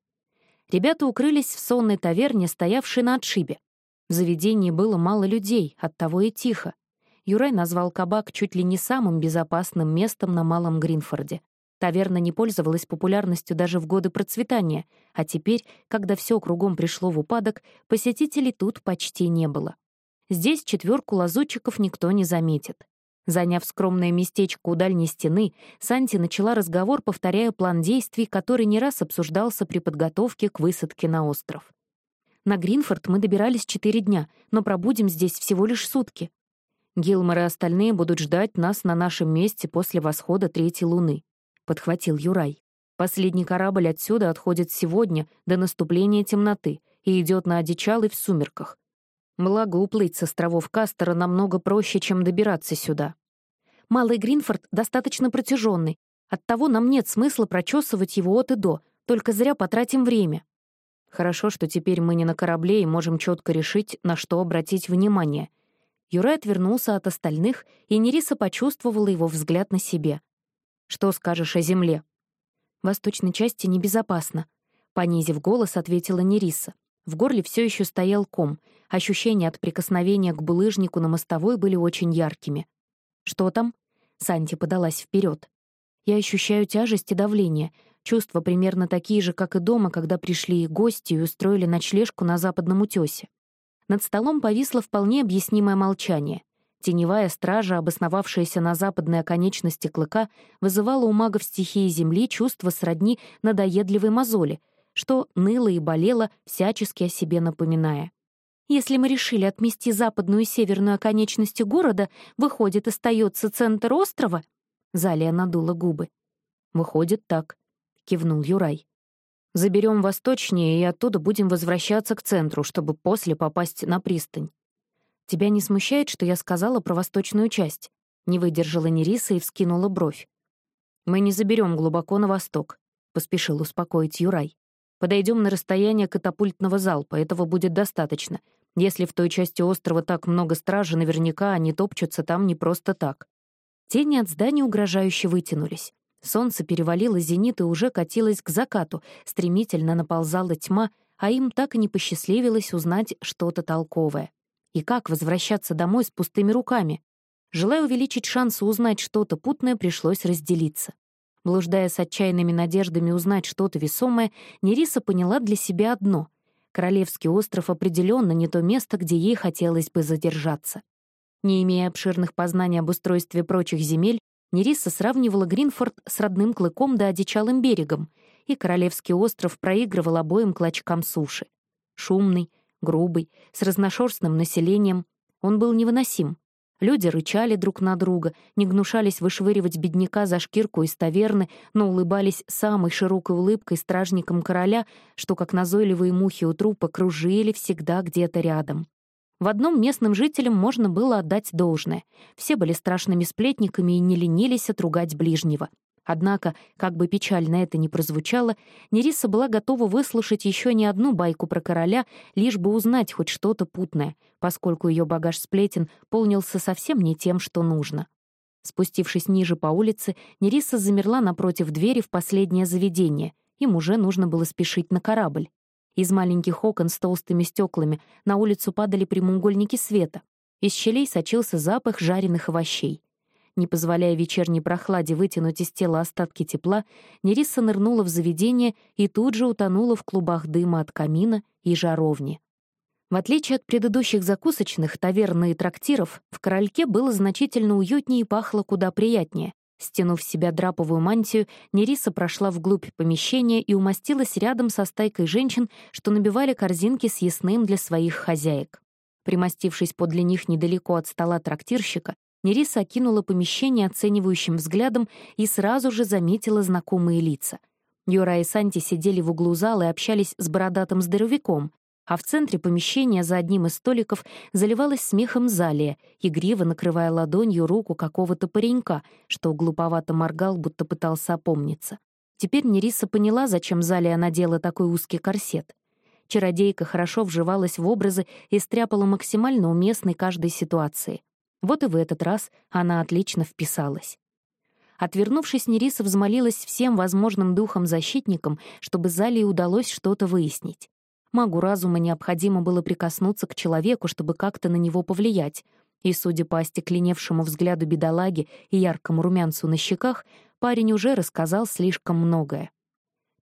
Ребята укрылись в сонной таверне, стоявшей на отшибе. В заведении было мало людей, оттого и тихо. Юрай назвал кабак чуть ли не самым безопасным местом на Малом Гринфорде. Таверна не пользовалась популярностью даже в годы процветания, а теперь, когда все кругом пришло в упадок, посетителей тут почти не было. Здесь четверку лазутчиков никто не заметит. Заняв скромное местечко у дальней стены, Санти начала разговор, повторяя план действий, который не раз обсуждался при подготовке к высадке на остров. «На Гринфорд мы добирались четыре дня, но пробудем здесь всего лишь сутки. Гилмор и остальные будут ждать нас на нашем месте после восхода третьей луны подхватил Юрай. Последний корабль отсюда отходит сегодня до наступления темноты и идет на одичалый в сумерках. Благо, уплыть с островов Кастера намного проще, чем добираться сюда. Малый Гринфорд достаточно протяженный, оттого нам нет смысла прочесывать его от и до, только зря потратим время. Хорошо, что теперь мы не на корабле и можем четко решить, на что обратить внимание. Юрай отвернулся от остальных, и Нериса почувствовала его взгляд на себе. Что скажешь о земле?» «В восточной части небезопасно», — понизив голос, ответила Нериса. В горле все еще стоял ком. Ощущения от прикосновения к булыжнику на мостовой были очень яркими. «Что там?» Санти подалась вперед. «Я ощущаю тяжесть и давление. Чувства примерно такие же, как и дома, когда пришли гости и устроили ночлежку на западном утёсе». Над столом повисло вполне объяснимое молчание. Теневая стража, обосновавшаяся на западной оконечности клыка, вызывала у магов стихии Земли чувство сродни надоедливой мозоли, что ныло и болело, всячески о себе напоминая. Если мы решили отмести западную и северную оконечности города, выходит, остается центр острова? Залия надула губы. Выходит так, кивнул Юрай. Заберем восточнее и оттуда будем возвращаться к центру, чтобы после попасть на пристань. «Тебя не смущает, что я сказала про восточную часть?» Не выдержала Нериса и вскинула бровь. «Мы не заберем глубоко на восток», — поспешил успокоить Юрай. «Подойдем на расстояние катапультного залпа, этого будет достаточно. Если в той части острова так много стражи, наверняка они топчутся там не просто так». Тени от здания угрожающе вытянулись. Солнце перевалило зенит и уже катилось к закату, стремительно наползала тьма, а им так и не посчастливилось узнать что-то толковое. И как возвращаться домой с пустыми руками? Желая увеличить шансы узнать что-то путное, пришлось разделиться. Блуждая с отчаянными надеждами узнать что-то весомое, Нериса поняла для себя одно — Королевский остров определенно не то место, где ей хотелось бы задержаться. Не имея обширных познаний об устройстве прочих земель, Нериса сравнивала Гринфорд с родным клыком да одичалым берегом, и Королевский остров проигрывал обоим клочкам суши. Шумный, грубый, с разношерстным населением. Он был невыносим. Люди рычали друг на друга, не гнушались вышвыривать бедняка за шкирку из таверны, но улыбались самой широкой улыбкой стражникам короля, что, как назойливые мухи у трупа, кружили всегда где-то рядом. В одном местным жителям можно было отдать должное. Все были страшными сплетниками и не ленились отругать ближнего. Однако, как бы печально это ни прозвучало, Нериса была готова выслушать еще не одну байку про короля, лишь бы узнать хоть что-то путное, поскольку ее багаж сплетен полнился совсем не тем, что нужно. Спустившись ниже по улице, Нериса замерла напротив двери в последнее заведение. Им уже нужно было спешить на корабль. Из маленьких окон с толстыми стеклами на улицу падали прямоугольники света. Из щелей сочился запах жареных овощей. Не позволяя вечерней прохладе вытянуть из тела остатки тепла, Нериса нырнула в заведение и тут же утонула в клубах дыма от камина и жаровни. В отличие от предыдущих закусочных, таверн и трактиров, в Корольке было значительно уютнее и пахло куда приятнее. Стянув в себя драповую мантию, Нериса прошла вглубь помещения и умостилась рядом со стайкой женщин, что набивали корзинки с ясным для своих хозяек. Примостившись подле них недалеко от стола трактирщика, Нериса окинула помещение оценивающим взглядом и сразу же заметила знакомые лица. Юра и Санти сидели в углу зала и общались с бородатым здоровяком, а в центре помещения за одним из столиков заливалась смехом Залия, игриво накрывая ладонью руку какого-то паренька, что глуповато моргал, будто пытался опомниться. Теперь Нериса поняла, зачем Залия надела такой узкий корсет. Чародейка хорошо вживалась в образы и стряпала максимально уместной каждой ситуации. Вот и в этот раз она отлично вписалась. Отвернувшись, Нериса взмолилась всем возможным духом-защитникам, чтобы Залии удалось что-то выяснить. Магу разума необходимо было прикоснуться к человеку, чтобы как-то на него повлиять. И, судя по остекленевшему взгляду бедолаги и яркому румянцу на щеках, парень уже рассказал слишком многое.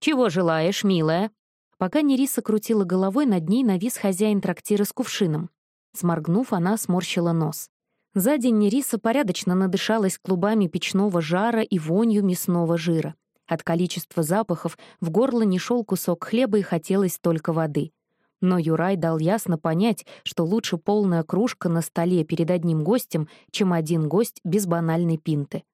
«Чего желаешь, милая?» Пока Нериса крутила головой, над ней навис хозяин трактира с кувшином. Сморгнув, она сморщила нос. За день Нериса порядочно надышалась клубами печного жара и вонью мясного жира. От количества запахов в горло не шел кусок хлеба и хотелось только воды. Но Юрай дал ясно понять, что лучше полная кружка на столе перед одним гостем, чем один гость без банальной пинты.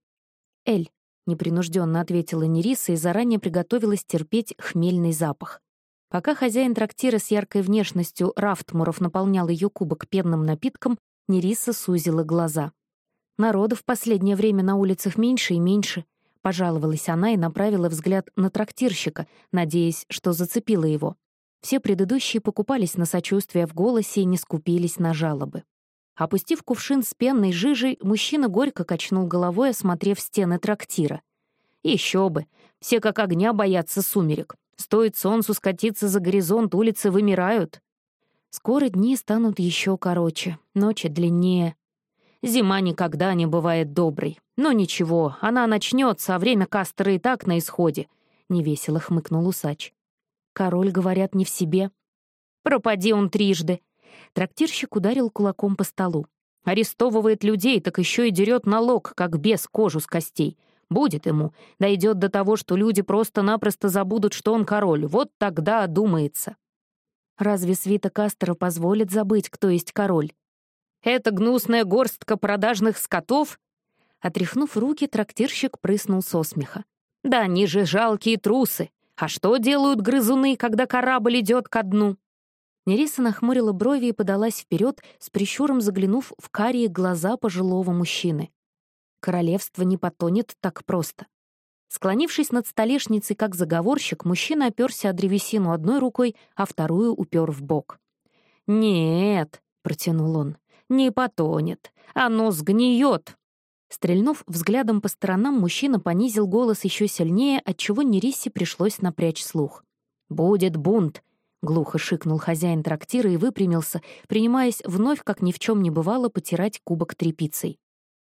«Эль», — непринужденно ответила Нериса и заранее приготовилась терпеть хмельный запах. Пока хозяин трактира с яркой внешностью Рафтмуров наполнял ее кубок пенным напитком, Нериса сузила глаза. Народу в последнее время на улицах меньше и меньше. Пожаловалась она и направила взгляд на трактирщика, надеясь, что зацепила его. Все предыдущие покупались на сочувствие в голосе и не скупились на жалобы. Опустив кувшин с пенной жижей, мужчина горько качнул головой, осмотрев стены трактира. Еще бы! Все как огня боятся сумерек. Стоит солнцу скатиться за горизонт, улицы вымирают. Скоро дни станут еще короче, ночи длиннее. Зима никогда не бывает доброй. Но ничего, она начнется, а время Кастера и так на исходе. Невесело хмыкнул усач. Король, говорят, не в себе. Пропади он трижды. Трактирщик ударил кулаком по столу. Арестовывает людей, так еще и дерет налог, как без кожу с костей. Будет ему. Дойдет до того, что люди просто-напросто забудут, что он король. Вот тогда одумается. Разве свита Кастера позволит забыть, кто есть король? Это гнусная горстка продажных скотов? Отряхнув руки, трактирщик прыснул со смеха. Да они же жалкие трусы. А что делают грызуны, когда корабль идет ко дну? Нериса нахмурила брови и подалась вперед, с прищуром заглянув в карие глаза пожилого мужчины. Королевство не потонет так просто. Склонившись над столешницей, как заговорщик, мужчина оперся о древесину одной рукой, а вторую упер в бок. «Нет», — протянул он, — «не потонет. Оно сгниет». Стрельнув взглядом по сторонам, мужчина понизил голос еще сильнее, отчего Нерисе пришлось напрячь слух. «Будет бунт», — глухо шикнул хозяин трактира и выпрямился, принимаясь вновь, как ни в чем не бывало, потирать кубок тряпицей.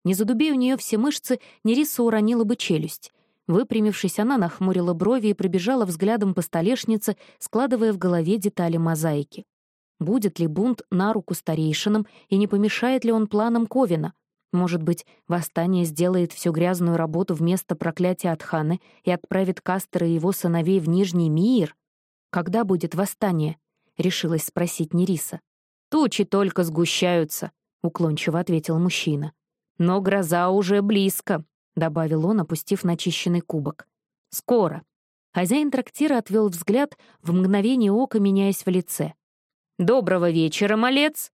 Не задубей у нее все мышцы, Нериса уронила бы челюсть. Выпрямившись, она нахмурила брови и пробежала взглядом по столешнице, складывая в голове детали мозаики. Будет ли бунт на руку старейшинам и не помешает ли он планам Ковина? Может быть, восстание сделает всю грязную работу вместо проклятия от Ханы и отправит Кастера и его сыновей в Нижний мир? Когда будет восстание? — решилась спросить Нериса. «Тучи только сгущаются», — уклончиво ответил мужчина. «Но гроза уже близко добавил он, опустив начищенный кубок. «Скоро». Хозяин трактира отвел взгляд, в мгновение ока меняясь в лице. «Доброго вечера, малец!»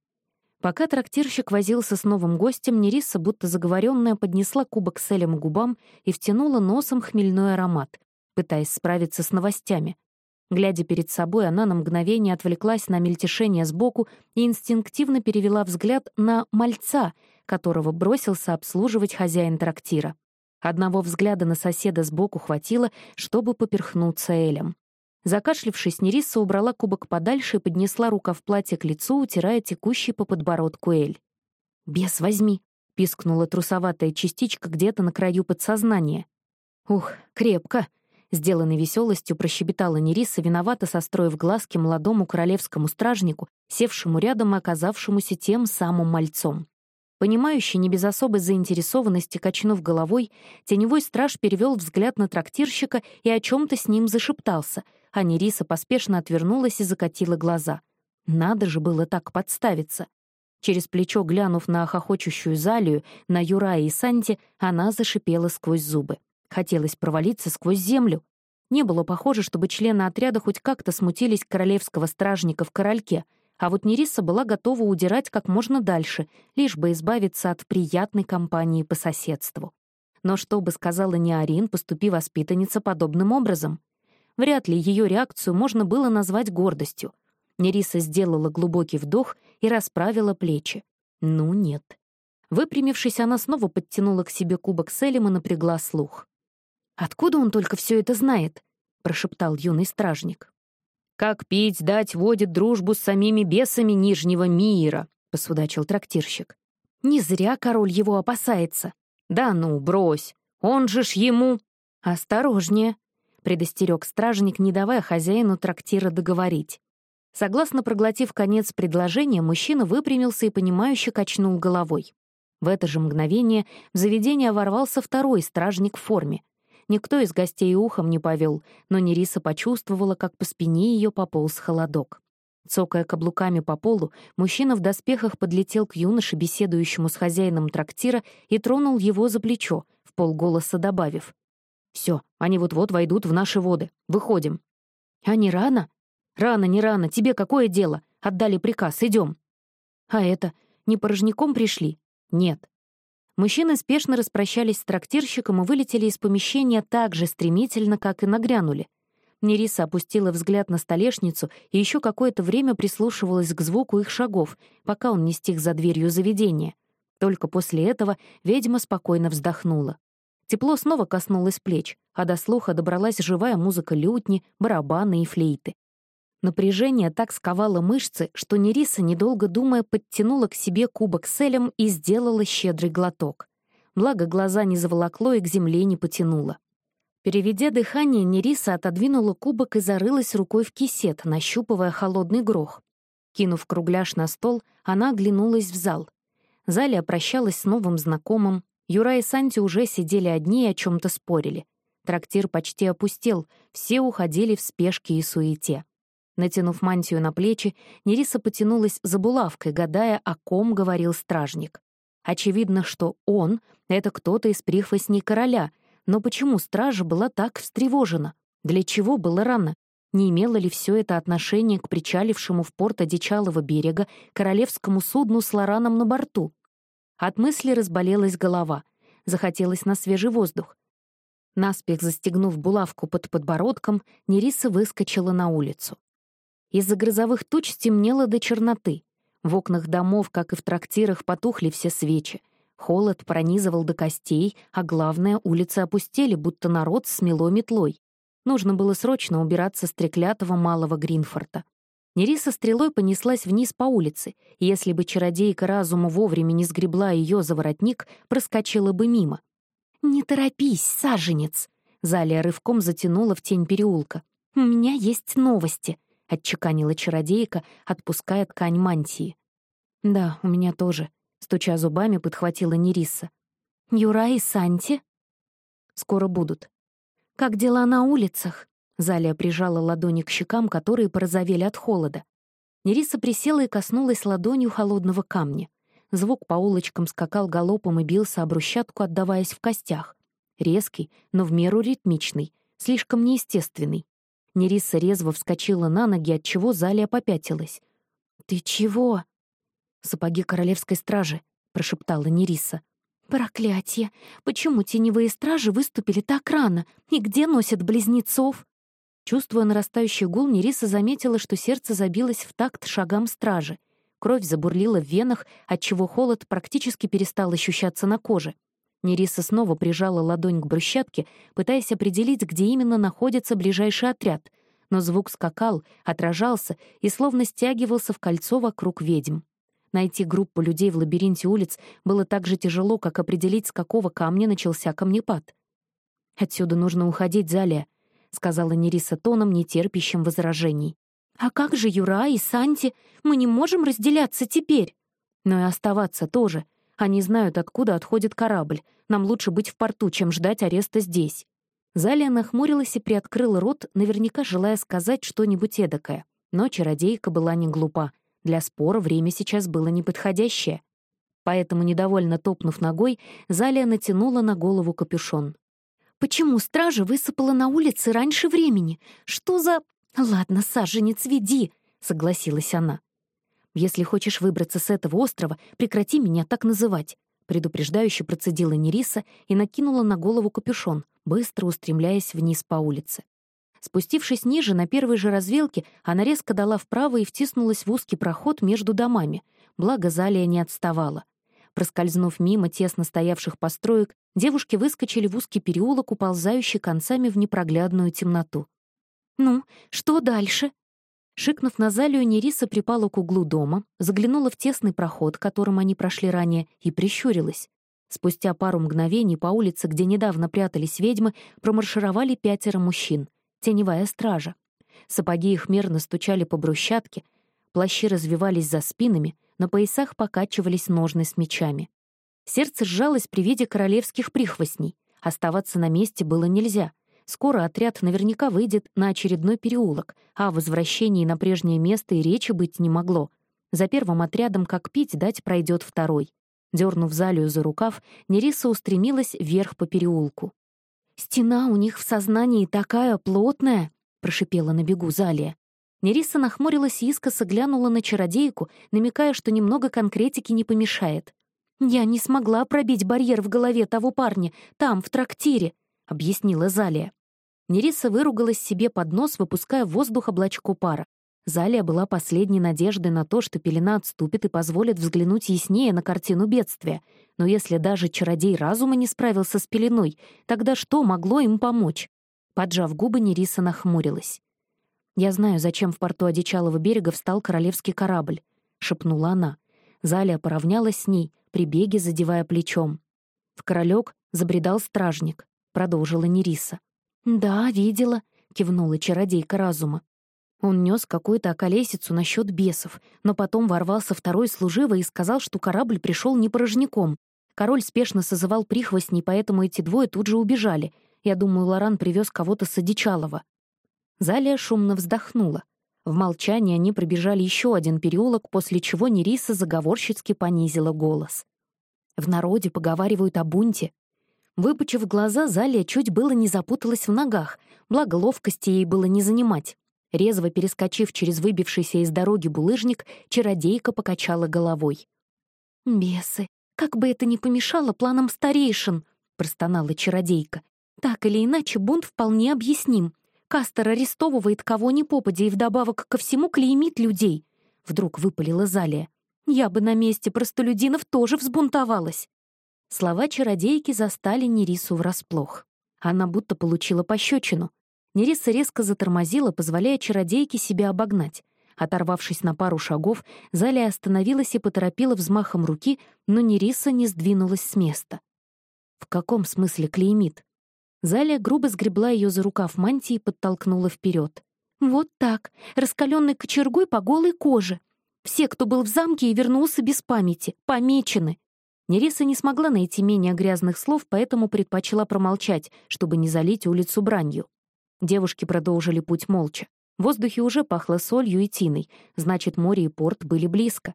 Пока трактирщик возился с новым гостем, Нериса, будто заговоренная, поднесла кубок с элем губам и втянула носом хмельной аромат, пытаясь справиться с новостями. Глядя перед собой, она на мгновение отвлеклась на мельтешение сбоку и инстинктивно перевела взгляд на мальца, которого бросился обслуживать хозяин трактира. Одного взгляда на соседа сбоку хватило, чтобы поперхнуться Элем. Закашлившись, Нериса убрала кубок подальше и поднесла рука в платье к лицу, утирая текущий по подбородку Эль. «Бес, возьми!» — пискнула трусоватая частичка где-то на краю подсознания. «Ух, крепко!» — сделанной веселостью прощебетала Нериса, виновато состроив глазки молодому королевскому стражнику, севшему рядом и оказавшемуся тем самым мальцом. Понимающий, не без особой заинтересованности, качнув головой, теневой страж перевел взгляд на трактирщика и о чем то с ним зашептался, а Нериса поспешно отвернулась и закатила глаза. Надо же было так подставиться. Через плечо глянув на хохочущую Залию, на Юрая и Санти, она зашипела сквозь зубы. Хотелось провалиться сквозь землю. Не было похоже, чтобы члены отряда хоть как-то смутились королевского стражника в корольке — а вот Нериса была готова удирать как можно дальше, лишь бы избавиться от приятной компании по соседству. Но что бы сказала Неарин, поступи воспитанница подобным образом? Вряд ли ее реакцию можно было назвать гордостью. Нериса сделала глубокий вдох и расправила плечи. Ну, нет. Выпрямившись, она снова подтянула к себе кубок с Элем и напрягла слух. «Откуда он только все это знает?» — прошептал юный стражник. «Как пить, дать, водит дружбу с самими бесами Нижнего мира», — посудачил трактирщик. «Не зря король его опасается». «Да ну, брось, он же ж ему...» «Осторожнее», — предостерег стражник, не давая хозяину трактира договорить. Согласно проглотив конец предложения, мужчина выпрямился и понимающе качнул головой. В это же мгновение в заведение ворвался второй стражник в форме. Никто из гостей ухом не повел, но Нериса почувствовала, как по спине ее пополз холодок. Цокая каблуками по полу, мужчина в доспехах подлетел к юноше, беседующему с хозяином трактира, и тронул его за плечо, в полголоса добавив. «Все, они вот-вот войдут в наши воды. Выходим». «А не рано?» «Рано, не рано, тебе какое дело? Отдали приказ, идем». «А это, не порожняком пришли?» «Нет». Мужчины спешно распрощались с трактирщиком и вылетели из помещения так же стремительно, как и нагрянули. Нериса опустила взгляд на столешницу и еще какое-то время прислушивалась к звуку их шагов, пока он не стих за дверью заведения. Только после этого ведьма спокойно вздохнула. Тепло снова коснулось плеч, а до слуха добралась живая музыка лютни, барабаны и флейты. Напряжение так сковало мышцы, что Нериса, недолго думая, подтянула к себе кубок с элем и сделала щедрый глоток. Благо, глаза не заволокло и к земле не потянуло. Переведя дыхание, Нериса отодвинула кубок и зарылась рукой в кисет, нащупывая холодный грох. Кинув кругляш на стол, она оглянулась в зал. Залия прощалась с новым знакомым. Юра и Санти уже сидели одни и о чем то спорили. Трактир почти опустел, все уходили в спешке и суете. Натянув мантию на плечи, Нериса потянулась за булавкой, гадая, о ком говорил стражник. Очевидно, что он — это кто-то из прихвостней короля, но почему стража была так встревожена? Для чего было рано? Не имело ли все это отношение к причалившему в порт Одичалого берега королевскому судну с Лораном на борту? От мысли разболелась голова. Захотелось на свежий воздух. Наспех застегнув булавку под подбородком, Нериса выскочила на улицу. Из-за грозовых туч стемнело до черноты. В окнах домов, как и в трактирах, потухли все свечи. Холод пронизывал до костей, а главное, улицы опустели, будто народ смело метлой. Нужно было срочно убираться с треклятого малого Гринфорта. Нериса стрелой понеслась вниз по улице, и если бы чародейка разума вовремя не сгребла ее за воротник, проскочила бы мимо. «Не торопись, саженец!» Залия рывком затянула в тень переулка. «У меня есть новости. — отчеканила чародейка, отпуская ткань мантии. «Да, у меня тоже», — стуча зубами, подхватила Нериса. «Юра и Санти?» «Скоро будут». «Как дела на улицах?» Залия прижала ладони к щекам, которые порозовели от холода. Нериса присела и коснулась ладонью холодного камня. Звук по улочкам скакал галопом и бился об брусчатку, отдаваясь в костях. Резкий, но в меру ритмичный, слишком неестественный. Нериса резво вскочила на ноги, отчего Залия попятилась. «Ты чего?» «Сапоги королевской стражи», — прошептала Нериса. «Проклятие! Почему теневые стражи выступили так рано? И где носят близнецов?» Чувствуя нарастающий гул, Нериса заметила, что сердце забилось в такт шагам стражи. Кровь забурлила в венах, отчего холод практически перестал ощущаться на коже. Нериса снова прижала ладонь к брусчатке, пытаясь определить, где именно находится ближайший отряд, но звук скакал, отражался и словно стягивался в кольцо вокруг ведьм. Найти группу людей в лабиринте улиц было так же тяжело, как определить, с какого камня начался камнепад. «Отсюда нужно уходить, Залия», — сказала Нериса тоном, нетерпящим возражений. «А как же Юра и Санти? Мы не можем разделяться теперь!» «Но и оставаться тоже», они знают, откуда отходит корабль. Нам лучше быть в порту, чем ждать ареста здесь». Залия нахмурилась и приоткрыла рот, наверняка желая сказать что-нибудь эдакое. Но чародейка была не глупа. Для спора время сейчас было неподходящее. Поэтому, недовольно топнув ногой, Залия натянула на голову капюшон. «Почему стража высыпала на улице раньше времени? Что за...» «Ладно, саженец, веди», — согласилась она. «Если хочешь выбраться с этого острова, прекрати меня так называть», предупреждающе процедила Нериса и накинула на голову капюшон, быстро устремляясь вниз по улице. Спустившись ниже, на первой же развилке, она резко дала вправо и втиснулась в узкий проход между домами, благо Залия не отставала. Проскользнув мимо тесно стоявших построек, девушки выскочили в узкий переулок, уползающий концами в непроглядную темноту. «Ну, что дальше?» Шикнув на Залию, Нериса припала к углу дома, заглянула в тесный проход, которым они прошли ранее, и прищурилась. Спустя пару мгновений по улице, где недавно прятались ведьмы, промаршировали пятеро мужчин. Теневая стража. Сапоги их мерно стучали по брусчатке, плащи развивались за спинами, на поясах покачивались ножны с мечами. Сердце сжалось при виде королевских прихвостней. Оставаться на месте было нельзя. Скоро отряд наверняка выйдет на очередной переулок, а о возвращении на прежнее место и речи быть не могло. За первым отрядом, как пить, дать пройдет второй. Дернув Залию за рукав, Нериса устремилась вверх по переулку. «Стена у них в сознании такая плотная!» — прошипела на бегу Залия. Нериса нахмурилась и искоса глянула на чародейку, намекая, что немного конкретики не помешает. «Я не смогла пробить барьер в голове того парня, там, в трактире», — объяснила Залия. Нериса выругалась себе под нос, выпуская в воздух облачко пара. Залия была последней надеждой на то, что пелена отступит и позволит взглянуть яснее на картину бедствия. Но если даже чародей разума не справился с пеленой, тогда что могло им помочь? Поджав губы, Нериса нахмурилась. «Я знаю, зачем в порту Одичалого берега встал королевский корабль», — шепнула она. Залия поравнялась с ней, при беге задевая плечом. В королек забредал стражник, продолжила Нериса. «Да, видела», — кивнула чародейка разума. Он нес какую-то околесицу насчет бесов, но потом ворвался второй служивый и сказал, что корабль пришел не порожняком. Король спешно созывал прихвостней, поэтому эти двое тут же убежали. Я думаю, Лоран привез кого-то с Одичалова. Залия шумно вздохнула. В молчании они пробежали еще один переулок, после чего Нериса заговорщицки понизила голос. В народе поговаривают о бунте. Выпучив глаза, Залия чуть было не запуталась в ногах, благо ловкости ей было не занимать. Резво перескочив через выбившийся из дороги булыжник, чародейка покачала головой. «Бесы, как бы это ни помешало планам старейшин!» — простонала чародейка. «Так или иначе, бунт вполне объясним. Кастер арестовывает кого ни попадя и вдобавок ко всему клеймит людей. Вдруг выпалила Залия. Я бы на месте простолюдинов тоже взбунтовалась. Слова чародейки застали Нерису врасплох. Она будто получила пощечину. Нериса резко затормозила, позволяя чародейке себя обогнать. Оторвавшись на пару шагов, Залия остановилась и поторопила взмахом руки, но Нериса не сдвинулась с места. В каком смысле клеймит? Залия грубо сгребла ее за рукав мантии и подтолкнула вперед. «Вот так, раскаленной кочергой по голой коже. Все, кто был в замке и вернулся без памяти, помечены». Нериса не смогла найти менее грязных слов, поэтому предпочла промолчать, чтобы не залить улицу бранью. Девушки продолжили путь молча. В воздухе уже пахло солью и тиной, значит, море и порт были близко.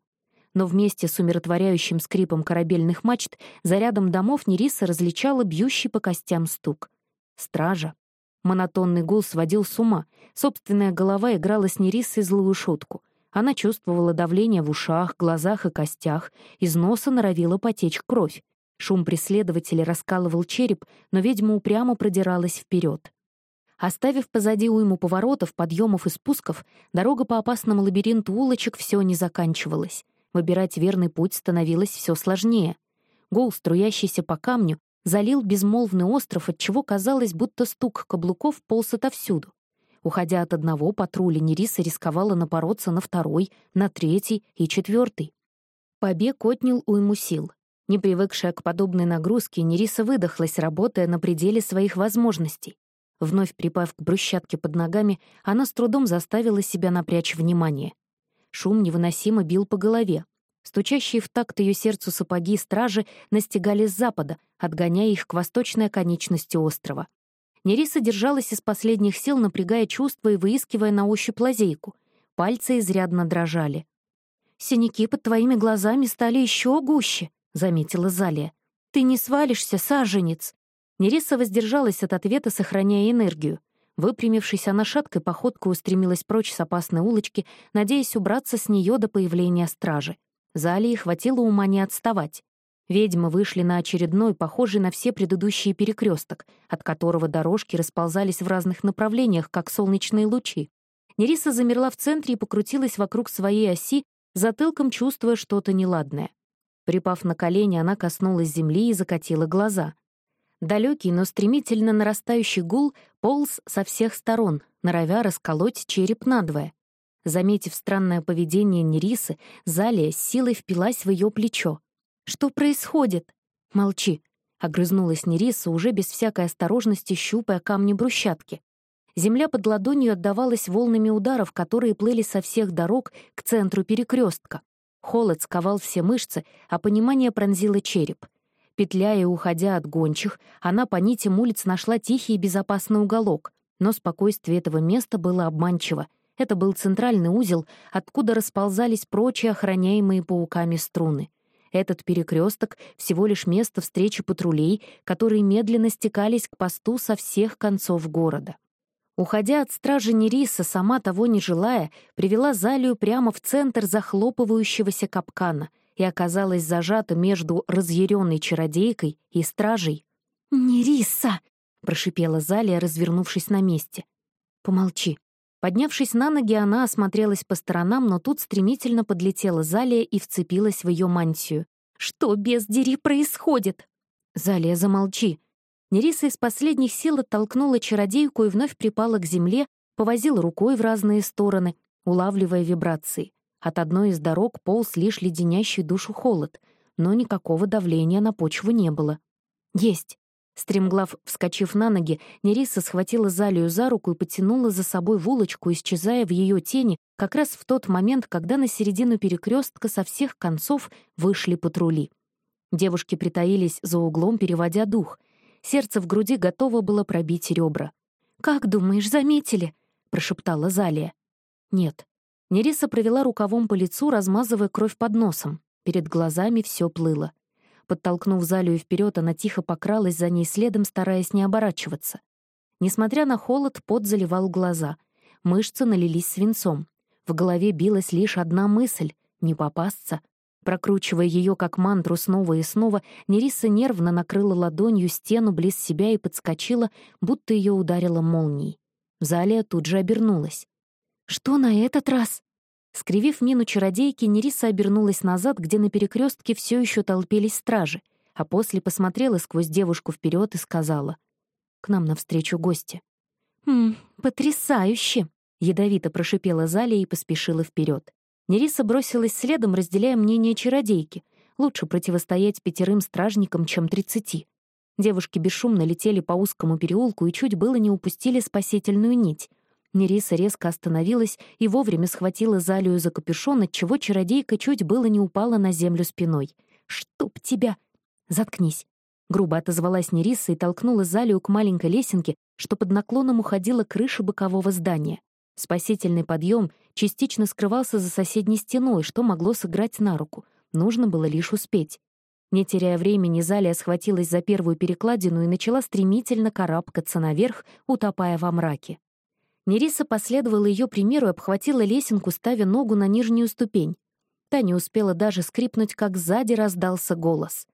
Но вместе с умиротворяющим скрипом корабельных мачт за рядом домов Нериса различала бьющий по костям стук. Стража. Монотонный гул сводил с ума. Собственная голова играла с Нерисой злую шутку. Она чувствовала давление в ушах, глазах и костях, из носа норовила потечь кровь. Шум преследователя раскалывал череп, но ведьма упрямо продиралась вперед. Оставив позади уйму поворотов, подъемов и спусков, дорога по опасному лабиринту улочек все не заканчивалась. Выбирать верный путь становилось все сложнее. Гул, струящийся по камню, залил безмолвный остров, отчего казалось, будто стук каблуков полз отовсюду. Уходя от одного патруля, Нериса рисковала напороться на второй, на третий и четвертый. Побег отнял уйму сил. Не привыкшая к подобной нагрузке, Нериса выдохлась, работая на пределе своих возможностей. Вновь припав к брусчатке под ногами, она с трудом заставила себя напрячь внимание. Шум невыносимо бил по голове, Стучащие в такт ее сердцу сапоги стражи настигали с запада, отгоняя их к восточной оконечности острова. Нериса держалась из последних сил, напрягая чувства и выискивая на ощупь лазейку. Пальцы изрядно дрожали. «Синяки под твоими глазами стали еще гуще», — заметила Залия. «Ты не свалишься, саженец!» Нериса воздержалась от ответа, сохраняя энергию. Выпрямившись, она шаткой походкой устремилась прочь с опасной улочки, надеясь убраться с нее до появления стражи. Залии хватило ума не отставать. Ведьмы вышли на очередной, похожий на все предыдущие перекресток, от которого дорожки расползались в разных направлениях, как солнечные лучи. Нериса замерла в центре и покрутилась вокруг своей оси, затылком чувствуя что-то неладное. Припав на колени, она коснулась земли и закатила глаза. Далекий, но стремительно нарастающий гул полз со всех сторон, норовя расколоть череп надвое. Заметив странное поведение Нерисы, Залия с силой впилась в ее плечо. «Что происходит?» «Молчи», — огрызнулась Нериса, уже без всякой осторожности щупая камни брусчатки. Земля под ладонью отдавалась волнами ударов, которые плыли со всех дорог к центру перекрестка. Холод сковал все мышцы, а понимание пронзило череп. Петляя и уходя от гончих, она по нитям улиц нашла тихий и безопасный уголок. Но спокойствие этого места было обманчиво. Это был центральный узел, откуда расползались прочие охраняемые пауками струны. Этот перекресток — всего лишь место встречи патрулей, которые медленно стекались к посту со всех концов города. Уходя от стражи Нериса, сама того не желая, привела Залию прямо в центр захлопывающегося капкана и оказалась зажата между разъяренной чародейкой и стражей. «Нериса!» — прошипела Залия, развернувшись на месте. «Помолчи», Поднявшись на ноги, она осмотрелась по сторонам, но тут стремительно подлетела Залия и вцепилась в ее мантию. «Что, без дери, происходит?» «Залия, замолчи!» Нериса из последних сил оттолкнула чародейку и вновь припала к земле, повозила рукой в разные стороны, улавливая вибрации. От одной из дорог полз лишь леденящий душу холод, но никакого давления на почву не было. «Есть!» Стремглав, вскочив на ноги, Нериса схватила Залию за руку и потянула за собой вулочку, исчезая в ее тени, как раз в тот момент, когда на середину перекрестка со всех концов вышли патрули. Девушки притаились за углом, переводя дух. Сердце в груди готово было пробить ребра. «Как думаешь, заметили?» — прошептала Залия. «Нет». Нериса провела рукавом по лицу, размазывая кровь под носом. Перед глазами все плыло. Подтолкнув Залию вперед, она тихо покралась за ней следом, стараясь не оборачиваться. Несмотря на холод, пот заливал глаза. Мышцы налились свинцом. В голове билась лишь одна мысль — не попасться. Прокручивая ее как мантру снова и снова, Нериса нервно накрыла ладонью стену близ себя и подскочила, будто ее ударила молнией. Залия тут же обернулась. «Что на этот раз?» Скривив мину чародейки, Нериса обернулась назад, где на перекрестке все еще толпились стражи, а после посмотрела сквозь девушку вперед и сказала «К нам навстречу гости». «Хм, потрясающе!» — ядовито прошипела Залия и поспешила вперед. Нериса бросилась следом, разделяя мнение чародейки. Лучше противостоять пятерым стражникам, чем тридцати. Девушки бесшумно летели по узкому переулку и чуть было не упустили спасительную нить. Нериса резко остановилась и вовремя схватила Залию за капюшон, отчего чародейка чуть было не упала на землю спиной. «Чтоб тебя!» «Заткнись!» Грубо отозвалась Нериса и толкнула Залию к маленькой лесенке, что под наклоном уходила крыша бокового здания. Спасительный подъем частично скрывался за соседней стеной, что могло сыграть на руку. Нужно было лишь успеть. Не теряя времени, Залия схватилась за первую перекладину и начала стремительно карабкаться наверх, утопая во мраке. Нериса последовала ее примеру и обхватила лесенку, ставя ногу на нижнюю ступень. Та не успела даже скрипнуть, как сзади раздался голос.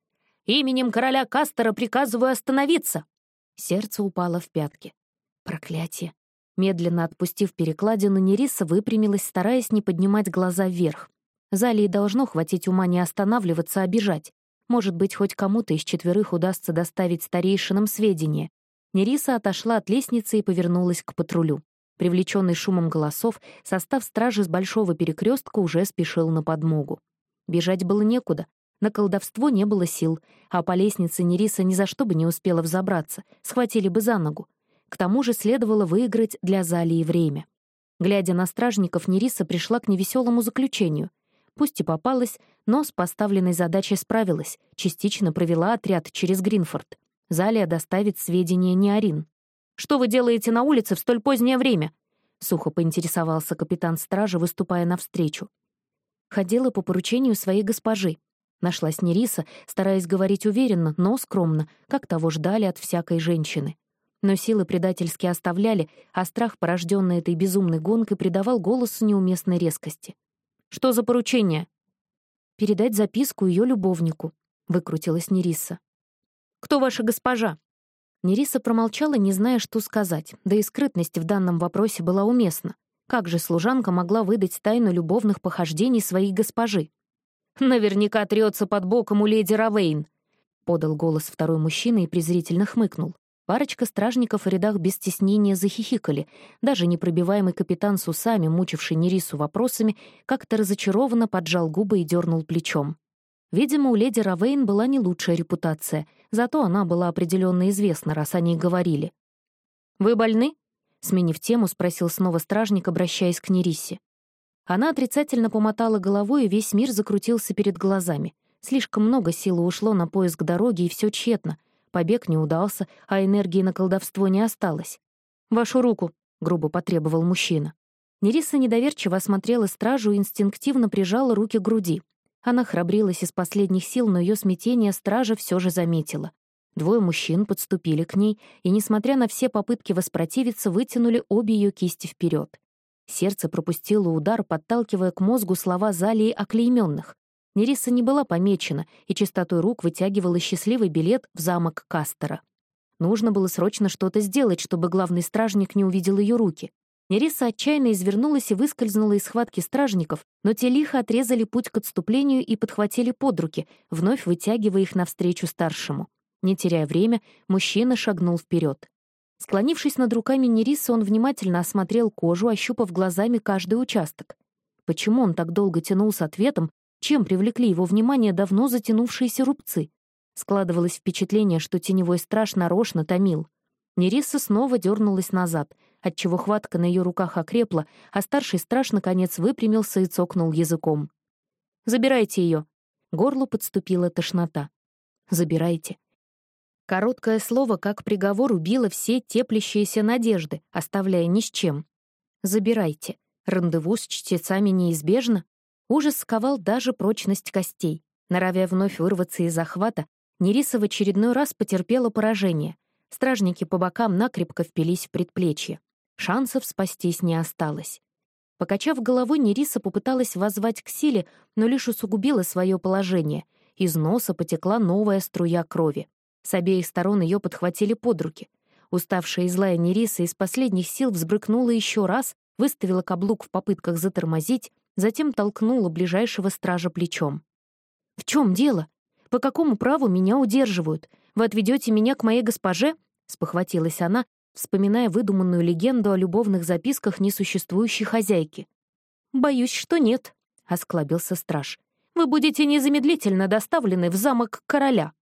«Именем короля Кастера приказываю остановиться!» Сердце упало в пятки. Проклятие. Медленно отпустив перекладину, Нериса выпрямилась, стараясь не поднимать глаза вверх. Залии должно хватить ума не останавливаться, а бежать. Может быть, хоть кому-то из четверых удастся доставить старейшинам сведения. Нериса отошла от лестницы и повернулась к патрулю. Привлеченный шумом голосов, состав стражи с большого перекрестка уже спешил на подмогу. Бежать было некуда, на колдовство не было сил, а по лестнице Нериса ни за что бы не успела взобраться, схватили бы за ногу. К тому же следовало выиграть для Залии время. Глядя на стражников, Нериса пришла к невеселому заключению. Пусть и попалась, но с поставленной задачей справилась, частично провела отряд через Гринфорд. Залия доставит сведения Неорин. Что вы делаете на улице в столь позднее время?» — сухо поинтересовался капитан стражи, выступая навстречу. Ходила по поручению своей госпожи. Нашлась Нериса, стараясь говорить уверенно, но скромно, как того ждали от всякой женщины. Но силы предательски оставляли, а страх, порожденный этой безумной гонкой, придавал голосу неуместной резкости. «Что за поручение?» «Передать записку ее любовнику». — выкрутилась Нериса. «Кто ваша госпожа?» Нериса промолчала, не зная, что сказать, да и скрытность в данном вопросе была уместна. Как же служанка могла выдать тайну любовных похождений своей госпожи? «Наверняка трется под боком у леди Равейн», — подал голос второй мужчина и презрительно хмыкнул. Парочка стражников в рядах без стеснения захихикали. Даже непробиваемый капитан с усами, мучивший Нерису вопросами, как-то разочарованно поджал губы и дернул плечом. Видимо, у леди Равейн была не лучшая репутация, зато она была определенно известна, раз о ней говорили. «Вы больны?» — сменив тему, спросил снова стражник, обращаясь к Нерисе. Она отрицательно помотала головой, и весь мир закрутился перед глазами. Слишком много силы ушло на поиск дороги, и все тщетно. Побег не удался, а энергии на колдовство не осталось. «Вашу руку», — грубо потребовал мужчина. Нериса недоверчиво осмотрела стражу и инстинктивно прижала руки к груди. Она храбрилась из последних сил, но ее смятение стража все же заметила. Двое мужчин подступили к ней и, несмотря на все попытки воспротивиться, вытянули обе ее кисти вперед. Сердце пропустило удар, подталкивая к мозгу слова Залии оклейменных. Нериса не была помечена и чистотой рук вытягивала счастливый билет в замок Кастера. Нужно было срочно что-то сделать, чтобы главный стражник не увидел ее руки. Нериса отчаянно извернулась и выскользнула из схватки стражников, но те лихо отрезали путь к отступлению и подхватили под руки, вновь вытягивая их навстречу старшему. Не теряя время, мужчина шагнул вперед. Склонившись над руками Нерисы, он внимательно осмотрел кожу, ощупав глазами каждый участок. Почему он так долго тянул с ответом, чем привлекли его внимание давно затянувшиеся рубцы? Складывалось впечатление, что теневой страж нарочно томил. Нериса снова дернулась назад, отчего хватка на ее руках окрепла, а старший страж наконец выпрямился и цокнул языком. «Забирайте ее!» Горлу подступила тошнота. «Забирайте!» Короткое слово, как приговор, убило все теплящиеся надежды, оставляя ни с чем. «Забирайте!» Рандеву с чтецами неизбежно? Ужас сковал даже прочность костей. Норовя вновь вырваться из захвата, Нериса в очередной раз потерпела поражение. Стражники по бокам накрепко впились в предплечье. Шансов спастись не осталось. Покачав головой, Нериса попыталась воззвать к силе, но лишь усугубила свое положение. Из носа потекла новая струя крови. С обеих сторон ее подхватили под руки. Уставшая и злая Нериса из последних сил взбрыкнула еще раз, выставила каблук в попытках затормозить, затем толкнула ближайшего стража плечом. «В чем дело? По какому праву меня удерживают? Вы отведете меня к моей госпоже?» — спохватилась она, вспоминая выдуманную легенду о любовных записках несуществующей хозяйки. «Боюсь, что нет», — осклабился страж. «Вы будете незамедлительно доставлены в замок короля».